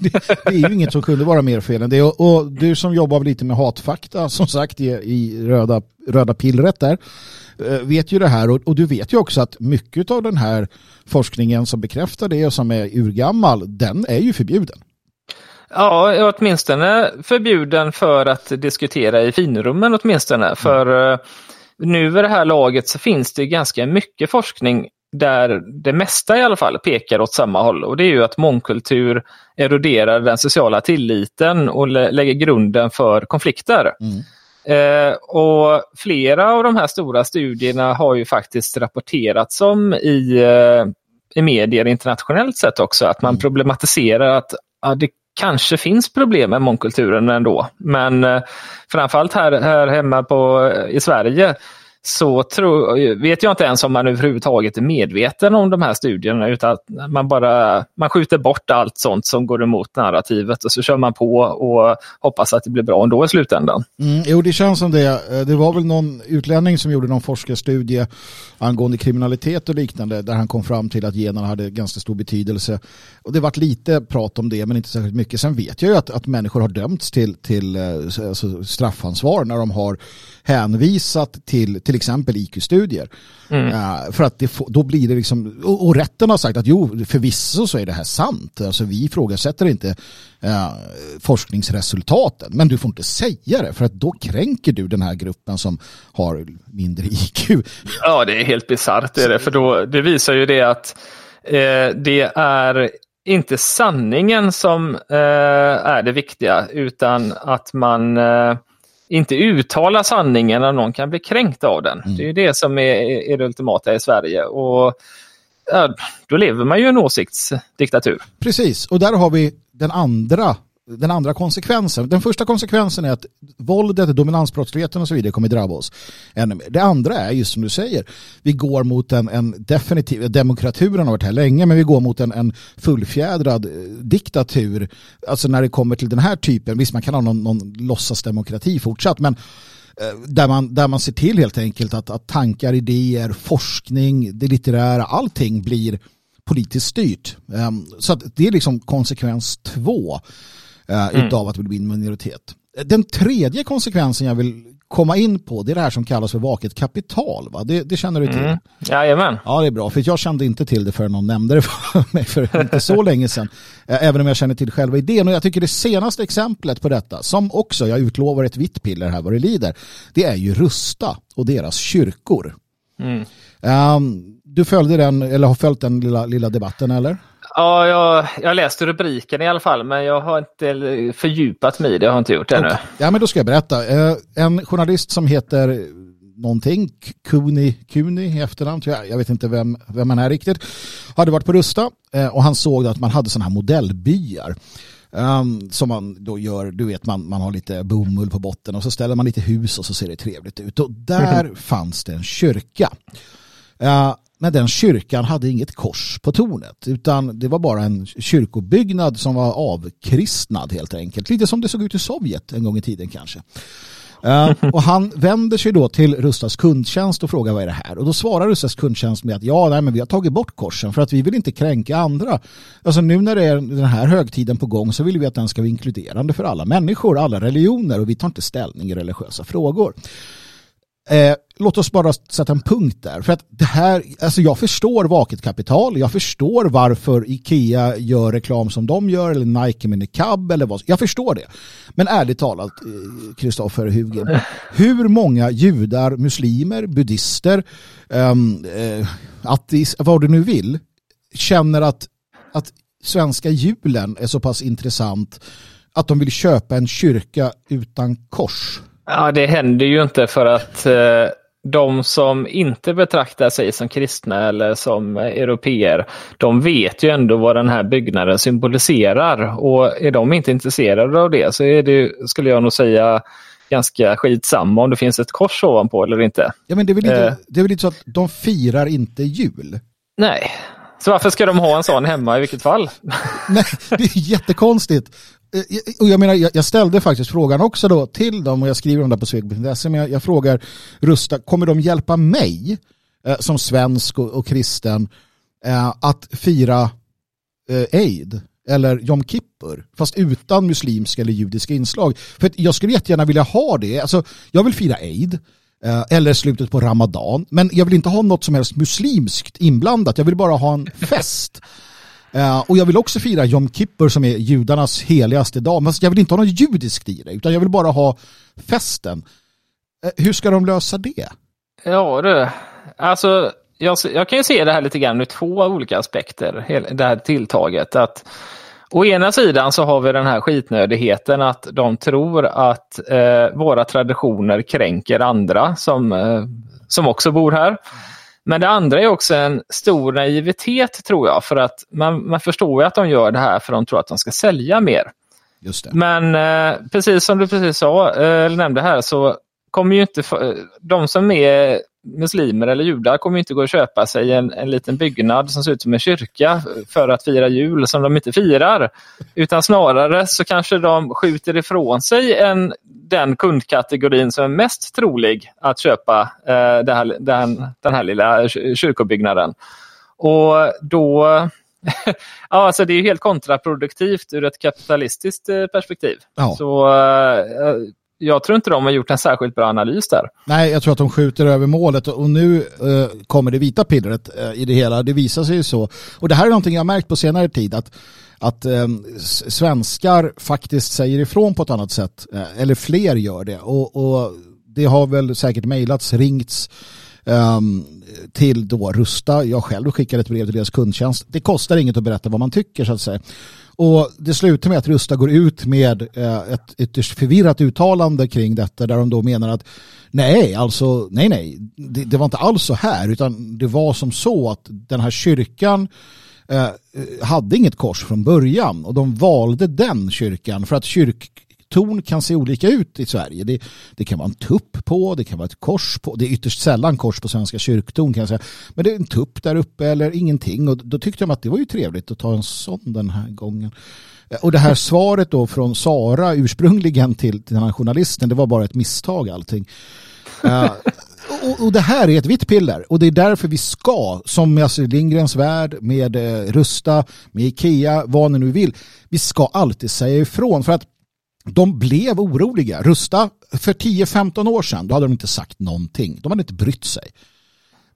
det, det är ju inget som kunde vara mer fel än det. Och, och du som jobbar lite med hatfakta, som sagt i, i röda, röda pillret där, eh, vet ju det här. Och, och, du vet ju också att mycket av den här forskningen som bekräftar det och som är urgammal, den är ju förbjuden.
Ja, åtminstone förbjuden för att diskutera i finrummen åtminstone. Mm. För eh, nu vid det här laget så finns det ganska mycket forskning där det mesta i alla fall pekar åt samma håll. Och det är ju att mångkultur eroderar den sociala tilliten och lä lägger grunden för konflikter. Mm. Eh, och flera av de här stora studierna har ju faktiskt rapporterats om i, eh, i medier internationellt sett också. Att man mm. problematiserar att ja, det kanske finns problem med mångkulturen ändå. Men eh, framförallt här, här hemma på, eh, i Sverige så tror, vet jag inte ens om man överhuvudtaget är medveten om de här studierna utan att man bara man skjuter bort allt sånt som går emot narrativet och så kör man på och hoppas att det blir bra ändå i slutändan.
Mm, jo, det känns som det. Eh, det var väl någon utlänning som gjorde någon forskarstudie angående kriminalitet och liknande där han kom fram till att generna hade ganska stor betydelse. Och det varit lite prat om det men inte särskilt mycket. Sen vet jag ju att, att människor har dömts till, till eh, alltså straffansvar när de har hänvisat till till exempel IQ-studier. Mm. Uh, för att det, då blir det liksom, och, och, rätten har sagt att jo, förvisso så är det här sant. Alltså vi ifrågasätter inte uh, forskningsresultaten, men du får inte säga det för att då kränker du den här gruppen som har mindre IQ.
Ja, det är helt bisarrt det, för då, det visar ju det att eh, det är inte sanningen som eh, är det viktiga utan att man eh, inte uttala sanningen när någon kan bli kränkt av den. Mm. Det är det som är, är det ultimata i Sverige. Och ja, Då lever man ju i en åsiktsdiktatur.
Precis, och där har vi den andra den andra konsekvensen. Den första konsekvensen är att våldet, dominansbrottsligheten och så vidare kommer drabba oss ännu mer. Det andra är just som du säger, vi går mot en, en definitiv, demokraturen har varit här länge, men vi går mot en, en fullfjädrad eh, diktatur. Alltså när det kommer till den här typen, visst man kan ha någon, någon låtsasdemokrati fortsatt, men eh, där man, där man ser till helt enkelt att, att tankar, idéer, forskning, det litterära, allting blir politiskt styrt. Ehm, så att det är liksom konsekvens två uh, mm. utav att det blir en minoritet. Den tredje konsekvensen jag vill komma in på det är det här som kallas för vaket kapital. Va? Det, det känner du till? Mm.
Jajamän.
Ja, det är bra. För jag kände inte till det förrän någon nämnde det för mig för inte så länge sedan. Även om jag känner till själva idén. Och jag tycker det senaste exemplet på detta, som också, jag utlovar ett vitt piller här vad det lider, det är ju Rusta och deras kyrkor. Mm. Um, du följde den, eller har följt den lilla, lilla debatten eller?
Ja, jag, jag läste rubriken i alla fall, men jag har inte fördjupat mig i det. Jag har inte gjort det ännu. Okay.
Ja, men då ska jag berätta. Eh, en journalist som heter någonting, Kuni, Kuni i efternamn, jag, jag vet inte vem, vem han är riktigt, hade varit på Rusta eh, och han såg att man hade sådana här modellbyar. Um, som man då gör, du vet man, man har lite bomull på botten och så ställer man lite hus och så ser det trevligt ut. Och där mm. fanns det en kyrka. Uh, men den kyrkan hade inget kors på tornet utan det var bara en kyrkobyggnad som var avkristnad helt enkelt. Lite som det såg ut i Sovjet en gång i tiden kanske. Uh, och han vänder sig då till Rustas kundtjänst och frågar vad är det här? Och då svarar Rustas kundtjänst med att ja, nej, men vi har tagit bort korsen för att vi vill inte kränka andra. Alltså nu när det är den här högtiden på gång så vill vi att den ska vara inkluderande för alla människor, alla religioner och vi tar inte ställning i religiösa frågor. Eh, låt oss bara sätta en punkt där. För att det här, alltså jag förstår vaket kapital. Jag förstår varför Ikea gör reklam som de gör eller Nike med niqab eller vad. Jag förstår det. Men ärligt talat, Kristoffer Hugin, hur många judar, muslimer, buddister, um, uh, attis, vad du nu vill, känner att, att svenska julen är så pass intressant att de vill köpa en kyrka utan kors?
Ja, det händer ju inte för att eh, de som inte betraktar sig som kristna eller som europeer, de vet ju ändå vad den här byggnaden symboliserar. Och är de inte intresserade av det så är det, skulle jag nog säga, ganska skitsamma om det finns ett kors ovanpå eller inte.
Ja, men det är väl inte, eh. det är väl inte så att de firar inte jul?
Nej, så varför ska de ha en sån hemma i vilket fall?
Nej, det är jättekonstigt. Eh, eh, och jag menar, jag ställde faktiskt frågan också då till dem och jag skriver om det på sveg.se men jag, jag, frågar Rusta, kommer de hjälpa mig eh, som svensk och, och kristen eh, att fira eh, Eid eller Jom Kippur fast utan muslimska eller judiska inslag? För jag skulle jättegärna vilja ha det. Alltså, jag vill fira Eid eh, eller slutet på Ramadan men jag vill inte ha något som helst muslimskt inblandat. Jag vill bara ha en fest. Eh, och jag vill också fira Jom Kippur som är judarnas heligaste dag. Men jag vill inte ha något judiskt i det, utan jag vill bara ha festen. Eh, hur ska de lösa det?
Ja du, alltså jag, jag, kan ju se det här lite grann ur två olika aspekter, det här tilltaget. Att Å ena sidan så har vi den här skitnödigheten att de tror att eh, våra traditioner kränker andra som, eh, som också bor här. Men det andra är också en stor naivitet tror jag. För att man, man förstår ju att de gör det här för de tror att de ska sälja mer. Men eh, precis som du precis sa, eh, nämnde här, så kommer ju inte de som är muslimer eller judar kommer inte gå och köpa sig en, en liten byggnad som ser ut som en kyrka för att fira jul som de inte firar. Utan snarare så kanske de skjuter ifrån sig en, den kundkategorin som är mest trolig att köpa eh, det här, den, den här lilla kyrkobyggnaden. Och då ja, alltså det är helt kontraproduktivt ur ett kapitalistiskt eh, perspektiv. Ja. Så eh, jag tror inte de har gjort en särskilt bra analys där.
Nej, jag tror att de skjuter över målet och nu eh, kommer det vita pillret eh, i det hela. Det visar sig ju så. Och det här är någonting jag har märkt på senare tid att, att eh, svenskar faktiskt säger ifrån på ett annat sätt. Eh, eller fler gör det. Och, och det har väl säkert mejlats, ringts Ehm, till då Rusta. Jag själv skickade ett brev till deras kundtjänst. Det kostar inget att berätta vad man tycker så att säga. Och det slutar med att Rusta går ut med eh, ett ytterst förvirrat uttalande kring detta där de då menar att nej, alltså nej, nej, det, det var inte alls så här utan det var som så att den här kyrkan eh, hade inget kors från början och de valde den kyrkan för att kyrk, torn kan se olika ut i Sverige. Det, det, kan vara en tupp på, det kan vara ett kors på. Det är ytterst sällan kors på svenska kyrktorn kan jag säga. Men det är en tupp där uppe eller ingenting. Och då tyckte de att det var ju trevligt att ta en sån den här gången. Eh, och det här svaret då från Sara ursprungligen till, till den här journalisten, det var bara ett misstag allting. Uh, och, och det här är ett vitt piller och det är därför vi ska, som med Astrid Lindgrens värld, med eh, Rusta, med Ikea, vad ni nu vill, vi ska alltid säga ifrån för att de blev oroliga. Rusta för 10-15 år sedan, då hade de inte sagt någonting. De hade inte brytt sig.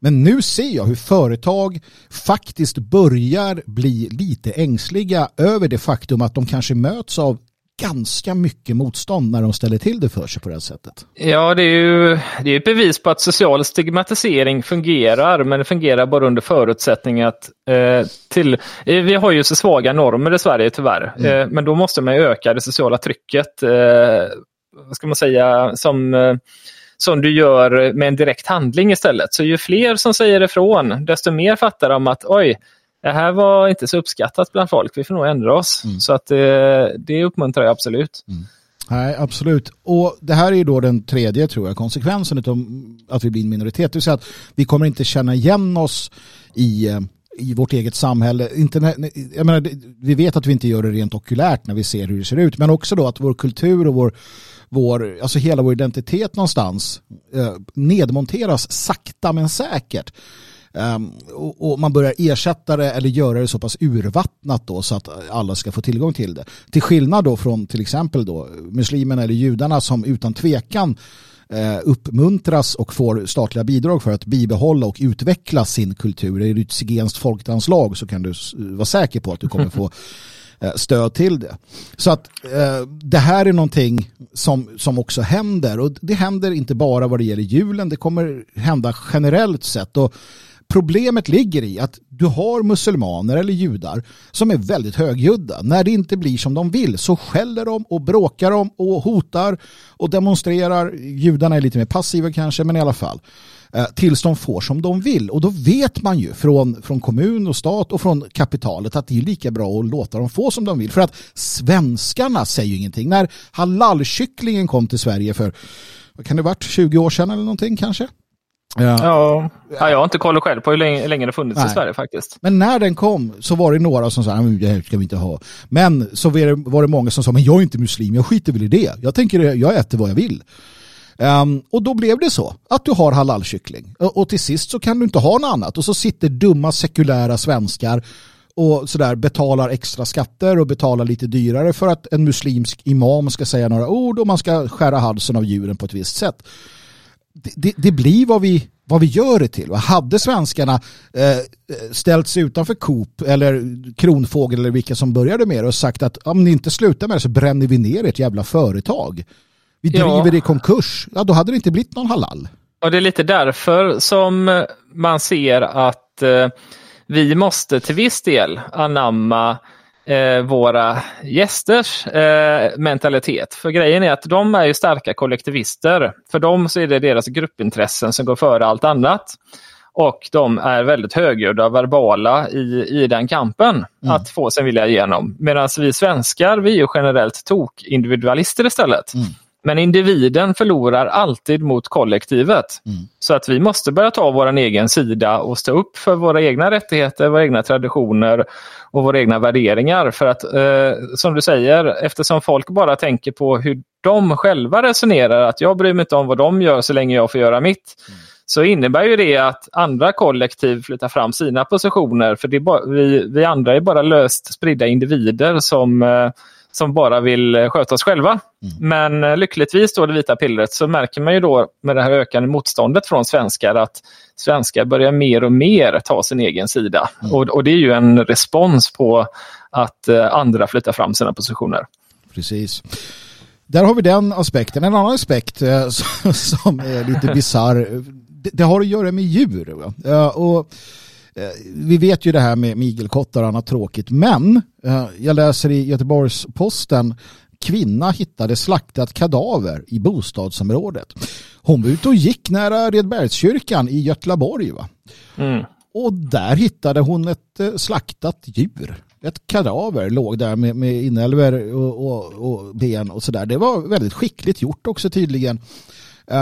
Men nu ser jag hur företag faktiskt börjar bli lite ängsliga över det faktum att de kanske möts av ganska mycket motstånd när de ställer till det för sig på det här sättet.
Ja, det är ju det är ett bevis på att social stigmatisering fungerar, men det fungerar bara under förutsättning att eh, till, eh, vi har ju så svaga normer i Sverige tyvärr, mm. eh, men då måste man öka det sociala trycket, eh, vad ska man säga, som eh, som du gör med en direkt handling istället. Så ju fler som säger ifrån, desto mer fattar de att oj, det här var inte så uppskattat bland folk, vi får nog ändra oss. Mm. Så att det, det uppmuntrar jag absolut. Mm.
Nej, absolut. Och det här är ju då den tredje, tror jag, konsekvensen av att vi blir en minoritet. Det vill säga att vi kommer inte känna igen oss i, eh, i vårt eget samhälle. Inte, jag menar, vi vet att vi inte gör det rent okulärt när vi ser hur det ser ut, men också då att vår kultur och vår, vår alltså hela vår identitet någonstans eh, nedmonteras sakta men säkert. Um, och, man börjar ersätta det eller göra det så pass urvattnat då så att alla ska få tillgång till det. Till skillnad då från till exempel då muslimerna eller judarna som utan tvekan uh, uppmuntras och får statliga bidrag för att bibehålla och utveckla sin kultur. Är du ett zigenskt folkdanslag så kan du vara säker på att du kommer få uh, stöd till det. Så att uh, det här är någonting som, som också händer och det händer inte bara vad det gäller julen, det kommer hända generellt sett och Problemet ligger i att du har muselmaner eller judar som är väldigt högljudda. När det inte blir som de vill så skäller de och bråkar de och hotar och demonstrerar. Judarna är lite mer passiva kanske, men i alla fall. Eh, tills de får som de vill. Och då vet man ju från, från kommun och stat och från kapitalet att det är lika bra att låta dem få som de vill. För att svenskarna säger ju ingenting. När halalkycklingen kom till Sverige för, vad kan det varit, 20 år sedan eller någonting kanske?
Ja. Ja. ja, jag har inte koll själv på hur länge, länge det funnits Nej. i Sverige faktiskt.
Men när den kom så var det några som sa det ska vi inte ha. Men så var det, var det många som sa men jag är inte muslim, jag skiter väl i det. Jag tänker jag äter vad jag vill. Um, och då blev det så att du har halalkyckling. Och, och till sist så kan du inte ha något annat. Och så sitter dumma sekulära svenskar och sådär betalar extra skatter och betalar lite dyrare för att en muslimsk imam ska säga några ord och man ska skära halsen av djuren på ett visst sätt det, det, blir vad vi, vad vi gör det till. Hade svenskarna eh, ställt sig utanför Coop eller Kronfågel eller vilka som började med det och sagt att om ni inte slutar med det så bränner vi ner ert jävla företag. Vi driver ja. det i konkurs. Ja, då hade det inte blivit någon halal.
Och det är lite därför som man ser att eh, vi måste till viss del anamma eh, våra gästers eh, mentalitet. För grejen är att de är ju starka kollektivister. För dem så är det deras gruppintressen som går före allt annat. Och de är väldigt högljudda och verbala i, i den kampen mm. att få sin vilja igenom. Medan vi svenskar, vi är ju generellt tok-individualister istället. Mm. Men individen förlorar alltid mot kollektivet. Mm. Så att vi måste börja ta vår egen sida och stå upp för våra egna rättigheter, våra egna traditioner och våra egna värderingar. För att eh, som du säger, eftersom folk bara tänker på hur de själva resonerar, att jag bryr mig inte om vad de gör så länge jag får göra mitt. Mm. Så innebär ju det att andra kollektiv flyttar fram sina positioner. För bara, vi, vi andra är bara löst spridda individer som eh, som bara vill eh, sköta oss själva. Mm. Men eh, lyckligtvis då det vita pillret så märker man ju då med det här ökande motståndet från svenskar att svenskar börjar mer och mer ta sin egen sida. Mm. Och, och, det är ju en respons på att eh, andra flyttar fram sina positioner.
Precis. Där har vi den aspekten. En annan aspekt som är lite bisarr, det, har att göra med djur. Och vi vet ju det här med migelkottar och annat tråkigt, men eh, jag läser i Göteborgs-Posten kvinna hittade slaktat kadaver i bostadsområdet. Hon var ute och gick nära Redbergskyrkan i Götlaborg. Va? Mm. Och där hittade hon ett eh, slaktat djur. Ett kadaver låg där med, med inälvor och, och, och, ben och sådär. Det var väldigt skickligt gjort också tydligen.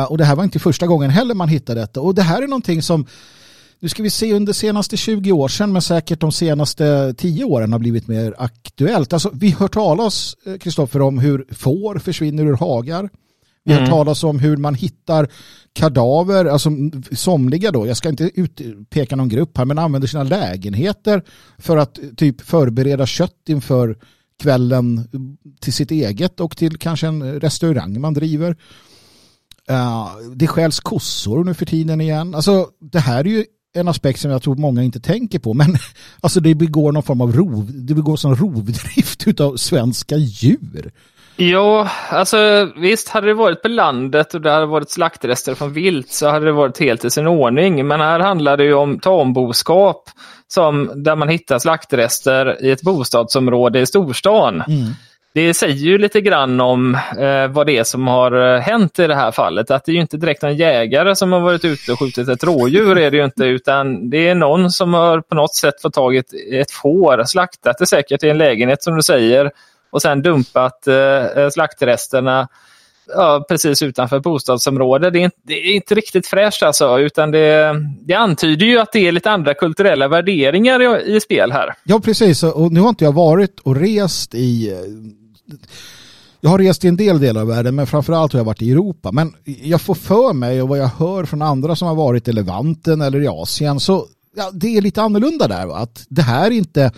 och det här var inte första gången heller man hittade detta. Och det här är någonting som nu ska vi se under senaste 20 år sedan men säkert de senaste 10 åren har blivit mer aktuellt. Alltså, vi hör talas, Kristoffer, om hur får försvinner ur hagar. Vi har talas om hur man hittar kadaver, alltså somliga då, jag ska inte utpeka någon grupp här, men använder sina lägenheter för att typ förbereda kött inför kvällen till sitt eget och till kanske en restaurang man driver. Uh, det skäls kossor nu för tiden igen. Alltså det här är ju en aspekt som jag tror många inte tänker på. Men alltså det begår någon form av rov, det begår som rovdrift av svenska djur.
Ja, alltså visst hade det varit på landet och det hade varit slaktrester från vilt så hade det varit helt i sin ordning. Men här handlar det ju om tamboskap som, där man hittar slaktrester i ett bostadsområde i storstan. Mm det säger ju lite grann om eh, vad det är som har eh, hänt i det här fallet. Att det är ju inte direkt en jägare som har varit ute och skjutit ett rådjur är det ju inte utan det är någon som har på något sätt fått tag i ett, ett får, slaktat det säkert i en lägenhet som du säger och sen dumpat eh, eh, slaktresterna ja, precis utanför bostadsområdet. Det är, inte, det är inte riktigt fräscht alltså, utan det, det antyder ju att det är lite andra kulturella värderingar i, i spel här.
Ja, precis. Och nu har inte jag varit och rest i eh, jag har rest i en del delar av världen men framförallt har jag varit i Europa. Men jag får för mig och vad jag hör från andra som har varit i Levanten eller i Asien så ja, det är lite annorlunda där. Va? Att det här är inte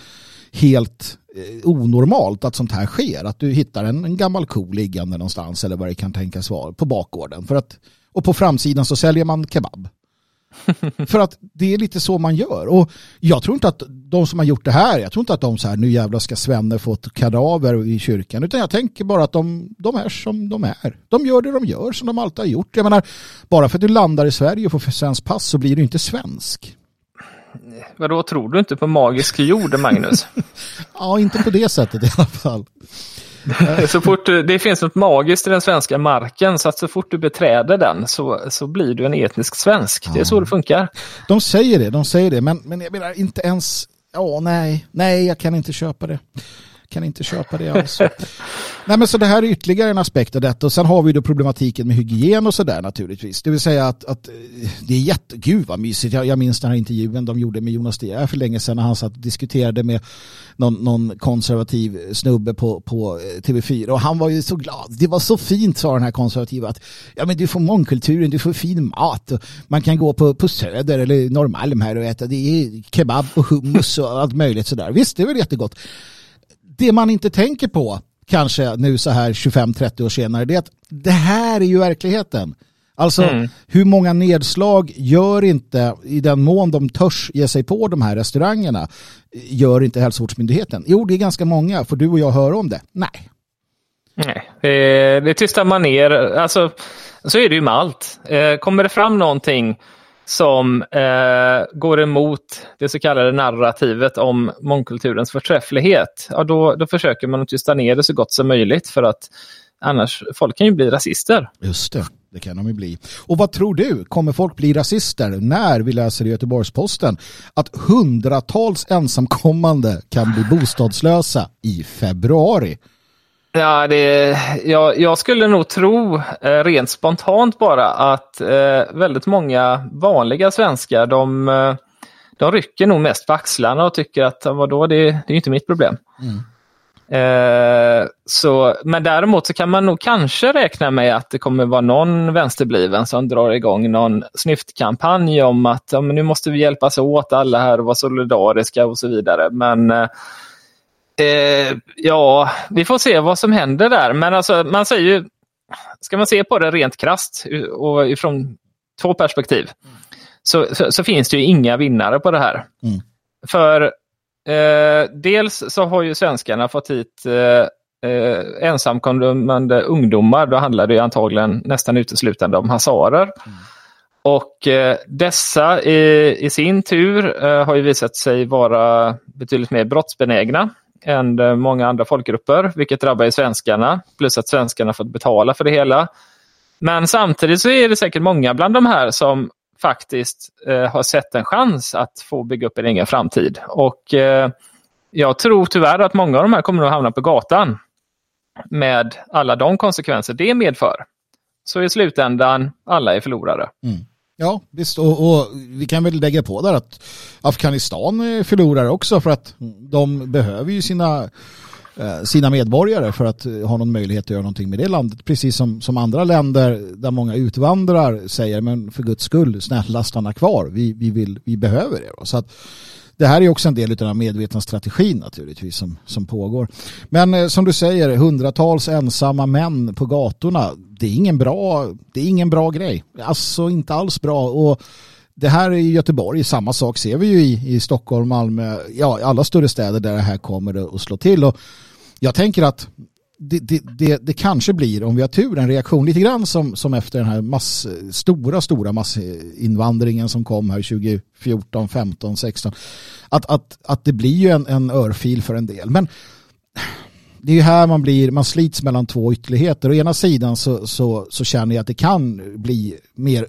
helt eh, onormalt att sånt här sker. Att du hittar en, en gammal ko liggande någonstans eller vad det kan tänkas vara på bakgården. För att, och på framsidan så säljer man kebab. För att det är lite så man gör. Och jag tror inte att de som har gjort det här, jag tror inte att de så här, nu jävlar ska Svenne få ett kadaver i kyrkan, utan jag tänker bara att de, de är som de är. De gör det de gör, som de alltid har gjort. Jag menar, bara för att du landar i Sverige och får svensk pass så blir du inte svensk.
Vadå, tror du inte på magisk jord, Magnus?
ja, inte på det sättet i alla fall.
så fort du, det finns något magiskt i den svenska marken så att så fort du beträder den så, så blir du en etnisk svensk. Ja. Det är så det funkar.
De säger det, de säger det, men, men jag menar inte ens, ja nej, nej jag kan inte köpa det kan inte köpa det alls. Nej, men så det här är ytterligare en aspekt av detta och sen har vi då problematiken med hygien och sådär naturligtvis. Det vill säga att, att eh, det är jätte, gud vad mysigt. Jag, jag minns den här intervjun de gjorde med Jonas De för länge sedan när han satt och diskuterade med någon, någon konservativ snubbe på, på eh, TV4 och han var ju så glad. Det var så fint sa den här konservativa att ja men du får mångkulturen, du får fin mat och man kan gå på, på Söder eller Norrmalm här och äta det är kebab och hummus och allt möjligt sådär. Visst, det är väl jättegott det man inte tänker på kanske nu så här 25-30 år senare det är att det här är ju verkligheten. Alltså mm. hur många nedslag gör inte i den mån de törs ge sig på de här restaurangerna gör inte hälsovårdsmyndigheten? Jo, det är ganska många. Får du och jag höra om det? Nej.
Nej, det, det tystar man ner. Alltså, så är det ju med allt. Eh, kommer det fram någonting som eh, går emot det så kallade narrativet om mångkulturens förträfflighet, ja, då, då försöker man att tysta ner det så gott som möjligt för att annars folk kan ju bli rasister.
Just det, det kan de ju bli. Och vad tror du, kommer folk bli rasister när vi läser i Göteborgs-Posten att hundratals ensamkommande kan bli bostadslösa i februari?
Ja, det, jag, jag skulle nog tro eh, rent spontant bara att eh, väldigt många vanliga svenskar de, eh, de rycker nog mest på axlarna och tycker att vadå, det, det är inte mitt problem. Mm. Eh, så, men däremot så kan man nog kanske räkna med att det kommer vara någon vänsterbliven som drar igång någon snyftkampanj om att ja, nu måste vi hjälpas åt alla här och vara solidariska och så vidare. Men eh, Eh, ja, vi får se vad som händer där. Men alltså, man säger ju, ska man se på det rent krast och ifrån två perspektiv så, så, så, finns det ju inga vinnare på det här. Mm. För eh, dels så har ju svenskarna fått hit eh, eh, ensamkommande ungdomar. Då handlar det antagligen nästan uteslutande om hasarer. Mm. Och eh, dessa i, i, sin tur eh, har ju visat sig vara betydligt mer brottsbenägna än eh, många andra folkgrupper, vilket drabbar ju svenskarna. Plus att svenskarna fått betala för det hela. Men samtidigt så är det säkert många bland de här som faktiskt eh, har sett en chans att få bygga upp en egen framtid. Och eh, jag tror tyvärr att många av de här kommer att hamna på gatan med alla de konsekvenser det medför. Så i slutändan, alla är förlorare. Mm.
Ja, visst. Och, och, vi kan väl lägga på där att Afghanistan eh, förlorar också för att de behöver ju sina eh, sina medborgare för att eh, ha någon möjlighet att göra någonting med det landet. Precis som, som andra länder där många utvandrar säger men för guds skull, snälla stanna kvar. Vi, vi, vill, vi behöver det. Så att, det här är också en del av den medvetna strategin naturligtvis som, som pågår. Men eh, som du säger, hundratals ensamma män på gatorna, det är ingen bra, det är ingen bra grej. Alltså inte alls bra. Och det här är i Göteborg, samma sak ser vi ju i, i Stockholm, Malmö, ja alla större städer där det här kommer att slå till. Och jag tänker att det, det, det, det, kanske blir, om vi har tur, en reaktion lite grann som, som efter den här mass, stora, stora massinvandringen som kom här 2014, 15, 16. Att, att, att det blir ju en, en örfil för en del. Men det är ju här man blir, man slits mellan två ytterligheter. Å ena sidan så, så, så känner jag att det kan bli mer,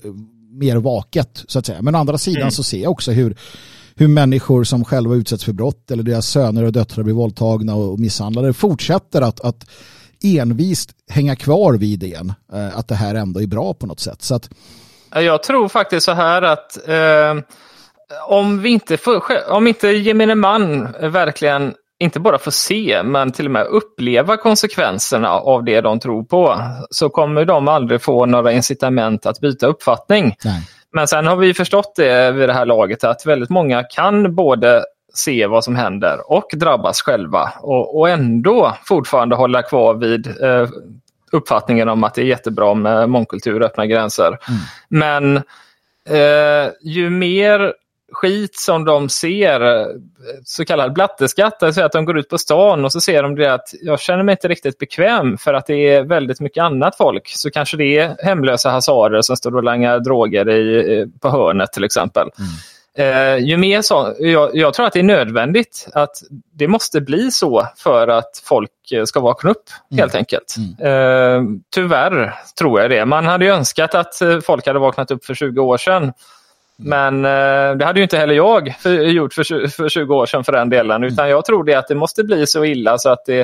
mer vaket så att säga. Men å andra sidan mm. så ser jag också hur hur människor som själva utsätts för brott eller deras söner och döttrar blir våldtagna och misshandlade fortsätter att, att envist hänga kvar vid idén eh, att det här ändå är bra på något sätt. Så att...
Jag tror faktiskt så här att eh, om vi inte får, om inte gemene man verkligen inte bara får se men till och med uppleva konsekvenserna av det de tror på så kommer de aldrig få några incitament att byta uppfattning. Nej. Men sen har vi förstått det vid det här laget att väldigt många kan både se vad som händer och drabbas själva och, och ändå fortfarande hålla kvar vid eh, uppfattningen om att det är jättebra med mångkultur och öppna gränser. Mm. Men eh, ju mer skit som de ser, så kallad blatteskatt, alltså att de går ut på stan och så ser de det att jag känner mig inte riktigt bekväm för att det är väldigt mycket annat folk. Så kanske det är hemlösa hasarer som står och langar droger i, på hörnet till exempel. Mm. Eh, ju mer så, jag, jag, tror att det är nödvändigt att det måste bli så för att folk ska vakna upp mm. helt enkelt. Mm. Eh, tyvärr tror jag det. Man hade önskat att folk hade vaknat upp för 20 år sedan. Men eh, det hade ju inte heller jag för, gjort för, för 20 år sedan för den delen. Utan jag tror det att det måste bli så illa så att det,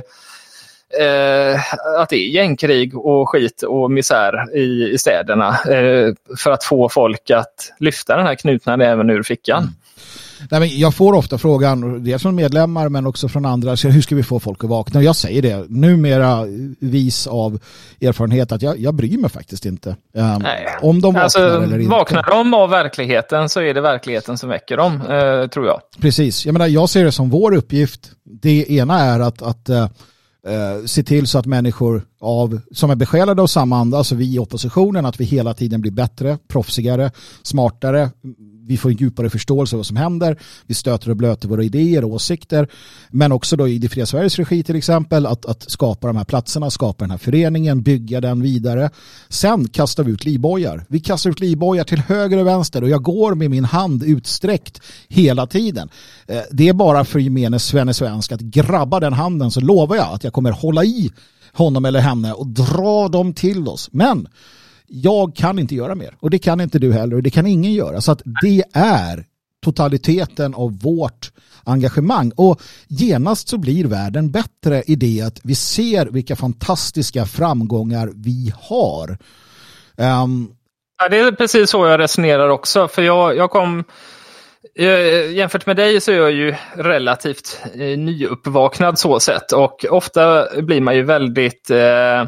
eh, att det är gängkrig och skit och misär i, i städerna. Eh, för att få folk att lyfta den här knutna även ur fickan. Mm.
Nej, men jag får ofta frågan, dels från medlemmar men också från andra, hur ska vi få folk att vakna? Och jag säger det, numera vis av erfarenhet att jag, jag bryr mig faktiskt inte. Um, om de vaknar alltså, eller inte.
Vaknar de av verkligheten så är det verkligheten som väcker dem, eh, tror jag.
Precis, jag, menar, jag ser det som vår uppgift. Det ena är att, att uh, se till så att människor av, som är besjälade av samma anda, alltså vi i oppositionen, att vi hela tiden blir bättre, proffsigare, smartare, vi får en djupare förståelse av vad som händer. Vi stöter och blöter våra idéer och åsikter. Men också då i Det fria Sveriges regi till exempel att, att skapa de här platserna, skapa den här föreningen, bygga den vidare. Sen kastar vi ut livbojar. Vi kastar ut livbojar till höger och vänster och jag går med min hand utsträckt hela tiden. Eh, det är bara för gemene svenne svensk att grabba den handen så lovar jag att jag kommer hålla i honom eller henne och dra dem till oss. Men jag kan inte göra mer. Och det kan inte du heller. Och det kan ingen göra. Så att det är totaliteten av vårt engagemang. Och genast så blir världen bättre i det att vi ser vilka fantastiska framgångar vi har. Um,
ja, det är precis så jag resonerar också. För jag, jag kom eh, Jämfört med dig så är jag ju relativt eh, nyuppvaknad så sett och ofta blir man ju väldigt Eh,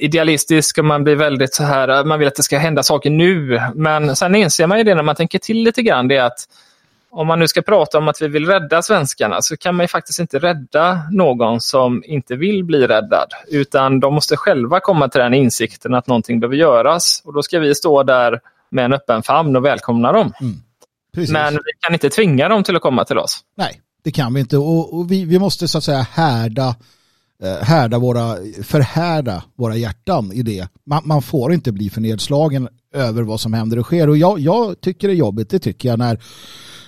idealistisk och man blir väldigt så här, man vill att det ska hända saker nu. Men sen inser man ju det när man tänker till lite grann, det är att om man nu ska prata om att vi vill rädda svenskarna så kan man ju faktiskt inte rädda någon som inte vill bli räddad. Utan de måste själva komma till den insikten att någonting behöver göras. Och då ska vi stå där med en öppen famn och välkomna dem. Mm. Men vi kan inte tvinga dem till att komma till oss.
Nej, det kan vi inte. Och, och vi, vi måste så att säga härda Eh, Eh, härda våra, förhärda våra hjärtan i det. Man, man, får inte bli för nedslagen över vad som händer och sker. Och jag, jag tycker det är jobbigt, det tycker jag, när,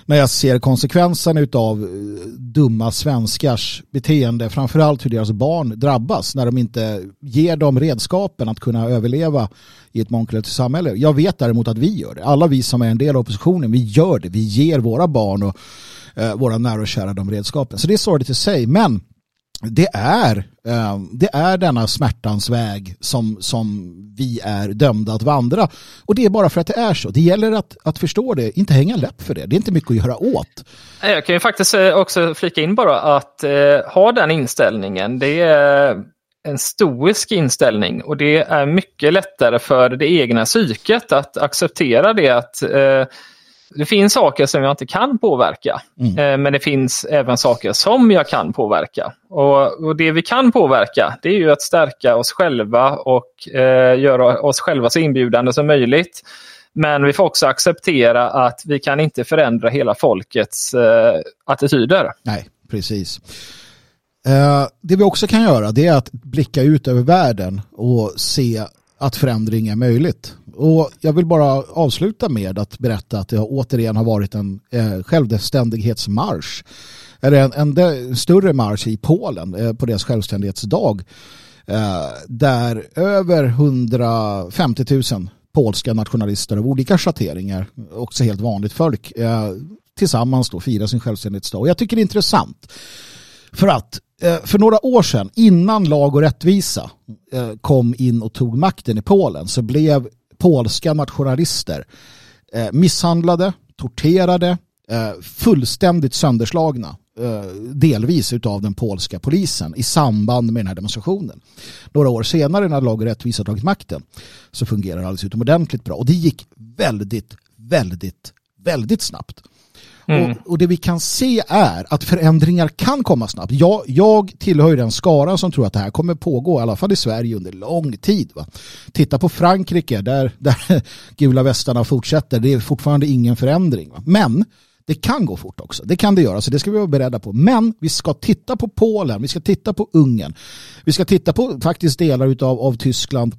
när jag ser konsekvensen av eh, dumma svenskars beteende, framförallt hur deras barn drabbas när de inte ger dem redskapen att kunna överleva i ett mångkulturellt samhälle. Jag vet däremot att vi gör det. Alla vi som är en del av oppositionen, vi gör det. Vi ger våra barn och eh, våra nära och kära de redskapen. Så det är sorgligt i sig, men det är, eh, det är denna smärtans väg som, som vi är dömda att vandra. Och det är bara för att det är så. Det gäller att, att förstå det, inte hänga läpp för det. Det är inte mycket att göra åt.
Jag kan ju faktiskt eh, också flika in bara att eh, ha den inställningen, det är en stoisk inställning och det är mycket lättare för det egna psyket att acceptera det att eh, det finns saker som jag inte kan påverka. Mm. Eh, men det finns även saker som jag kan påverka. Och, och, det vi kan påverka det är ju att stärka oss själva och eh, göra oss själva så inbjudande som möjligt. Men vi får också acceptera att vi kan inte förändra hela folkets eh, attityder.
Nej, precis. Eh, det vi också kan göra det är att blicka ut över världen och se att förändring är möjligt. Och jag vill bara avsluta med att berätta att det återigen har varit en eh, självständighetsmarsch. Eller en, en, större marsch i Polen eh, på deras självständighetsdag. Eh, där över 150 000 polska nationalister av olika schatteringar, också helt vanligt folk, eh, tillsammans då firar sin självständighetsdag. Och jag tycker det är intressant. För att eh, för några år sedan, innan lag och rättvisa eh, kom in och tog makten i Polen, så blev polska nationalister eh, misshandlade, torterade, eh, fullständigt sönderslagna eh, delvis av den polska polisen i samband med den här demonstrationen. Några år senare när lag och rättvisa tagit makten så fungerar det alldeles utomordentligt bra och det gick väldigt, väldigt, väldigt snabbt. Mm. Och, och, det vi kan se är att förändringar kan komma snabbt. Jag, jag tillhör den skaran som tror att det här kommer pågå, i alla fall i Sverige, under lång tid. Va? Titta på Frankrike, där, där gula västarna fortsätter. Det är fortfarande ingen förändring. Va? Men det kan gå fort också. Det kan det göra, så det ska vi vara beredda på. Men vi ska titta på Polen, vi ska titta på Ungern. Vi ska titta på faktiskt delar utav, av Tyskland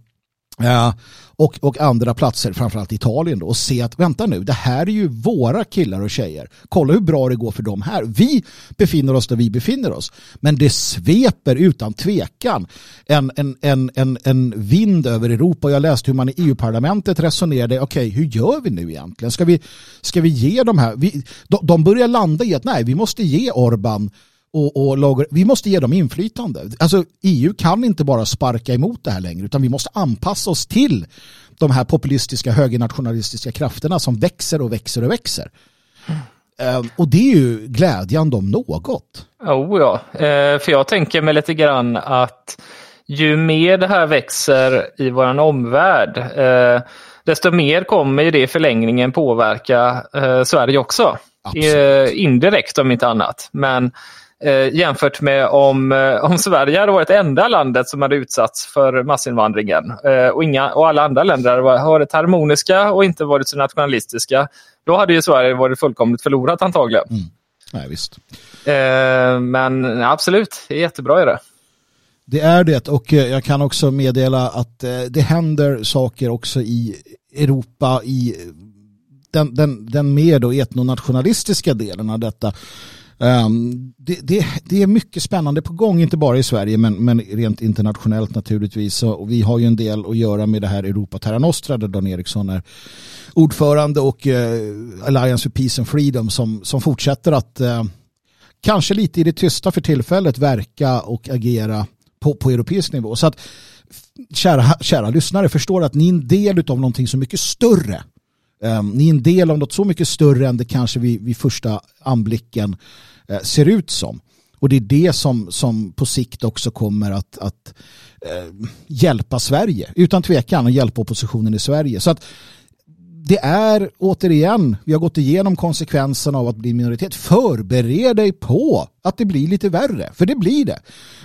och, och andra platser, framförallt Italien då, och se att vänta nu, det här är ju våra killar och tjejer. Kolla hur bra det går för dem här. Vi befinner oss där vi befinner oss. Men det sveper utan tvekan en, en, en, en, en vind över Europa. Jag läste hur man i EU-parlamentet resonerade, okej, okay, hur gör vi nu egentligen? Ska vi, ska vi ge de här, vi, de, de börjar landa i att nej, vi måste ge Orban och, och lagar, vi måste ge dem inflytande. Alltså EU kan inte bara sparka emot det här längre utan vi måste anpassa oss till de här populistiska högernationalistiska krafterna som växer och växer och växer. Mm. och det är ju glädjande om något.
Oh ja, uh, för jag tänker mig lite grann att ju mer det här växer i vår omvärld uh, desto mer kommer det i förlängningen påverka Sverige också. indirekt om inte annat. Men Eh, jämfört med om, eh, om Sverige hade varit enda landet som hade utsatts för massinvandringen eh, och, inga, och alla andra länder hade varit harmoniska och inte varit så nationalistiska. Då hade ju Sverige varit fullkomligt förlorat antagligen. Mm.
Nej, visst.
Eh, men absolut, det är jättebra i det.
Det är det och eh, jag kan också meddela att eh, det händer saker också i Europa i den, den, den mer då etnonationalistiska delen av detta. Ehm, det, det, det, är mycket spännande på gång, inte bara i Sverige men, men rent internationellt naturligtvis. Och vi har ju en del att göra med det här Europa Terra Nostra där Dan Eriksson är ordförande och eh, Alliance for Peace and Freedom som, som fortsätter att eh, kanske lite i det tysta för tillfället verka och agera på, på europeisk nivå. Så att kära, kära lyssnare förstår att ni är en del av någonting så mycket större. Um, ni är en del av något så mycket större än det kanske vid, vid första anblicken Eh, ser ut som. Och det är det som, som på sikt också kommer att, att eh, hjälpa Sverige. Utan tvekan att hjälpa oppositionen i Sverige. Så att det är återigen, vi har gått igenom konsekvenserna av att bli minoritet. Förbered dig på att det blir lite värre, för det blir det.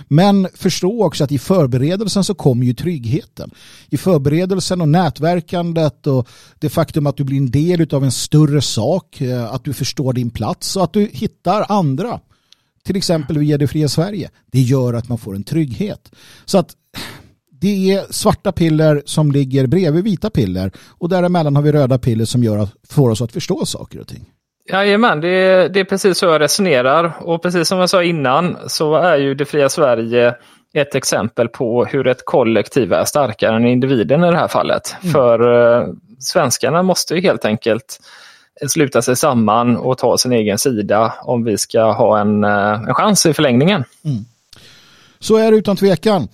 Men förstå också att i förberedelsen så kommer ju tryggheten. I förberedelsen och nätverkandet och det faktum att du blir en del av en större sak, eh, att du förstår din plats och att du hittar andra. Till exempel via det fria Sverige. Det gör att man får en trygghet. Så att det är svarta piller som ligger bredvid vita piller och däremellan har vi röda piller som gör att, får oss att förstå saker och ting.
Jajamän, det är, det är precis så jag resonerar och precis som jag sa innan så är ju det fria Sverige ett exempel på hur ett kollektiv är starkare än individen i det här fallet. Mm. För eh, svenskarna måste ju helt enkelt sluta sig samman och ta sin egen sida om vi ska ha en, eh, en chans i förlängningen. Mm.
Så är det utan tvekan.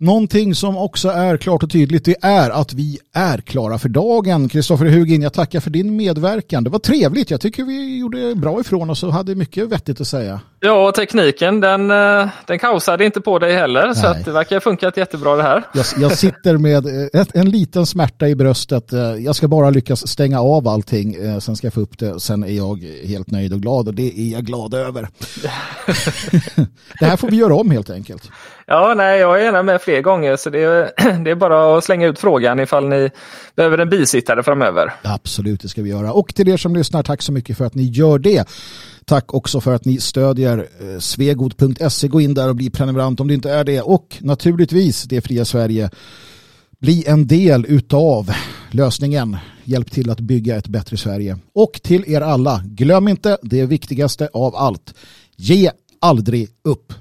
Någonting som också är klart och tydligt det är att vi är klara för dagen. Kristoffer Hugin, jag tackar för din medverkan. Det var trevligt. Jag tycker vi gjorde bra ifrån oss och hade mycket vettigt att säga.
Ja, tekniken den, eh, den kaosade inte på dig heller så att det verkar ha funkat jättebra det här.
Jag, jag sitter med eh, ett, en liten smärta i bröstet. Eh, jag ska bara lyckas stänga av allting. Sen ska jag få upp det. Sen är jag helt nöjd och glad och det är jag glad över. det här får vi göra om helt enkelt.
Ja, nej, jag är gärna med fler gånger så det är, det är bara att slänga ut frågan ifall ni behöver en bisittare framöver.
Absolut, det ska vi göra. Och till er som lyssnar, tack så mycket för att ni gör det. Tack också för att ni stödjer eh, svegod.se. Gå in där och bli prenumerant om du inte är det. Och naturligtvis det fria Sverige. Bli en del utav lösningen. Hjälp till att bygga ett bättre Sverige. Och till er alla, glöm inte det viktigaste av allt. Ge aldrig upp.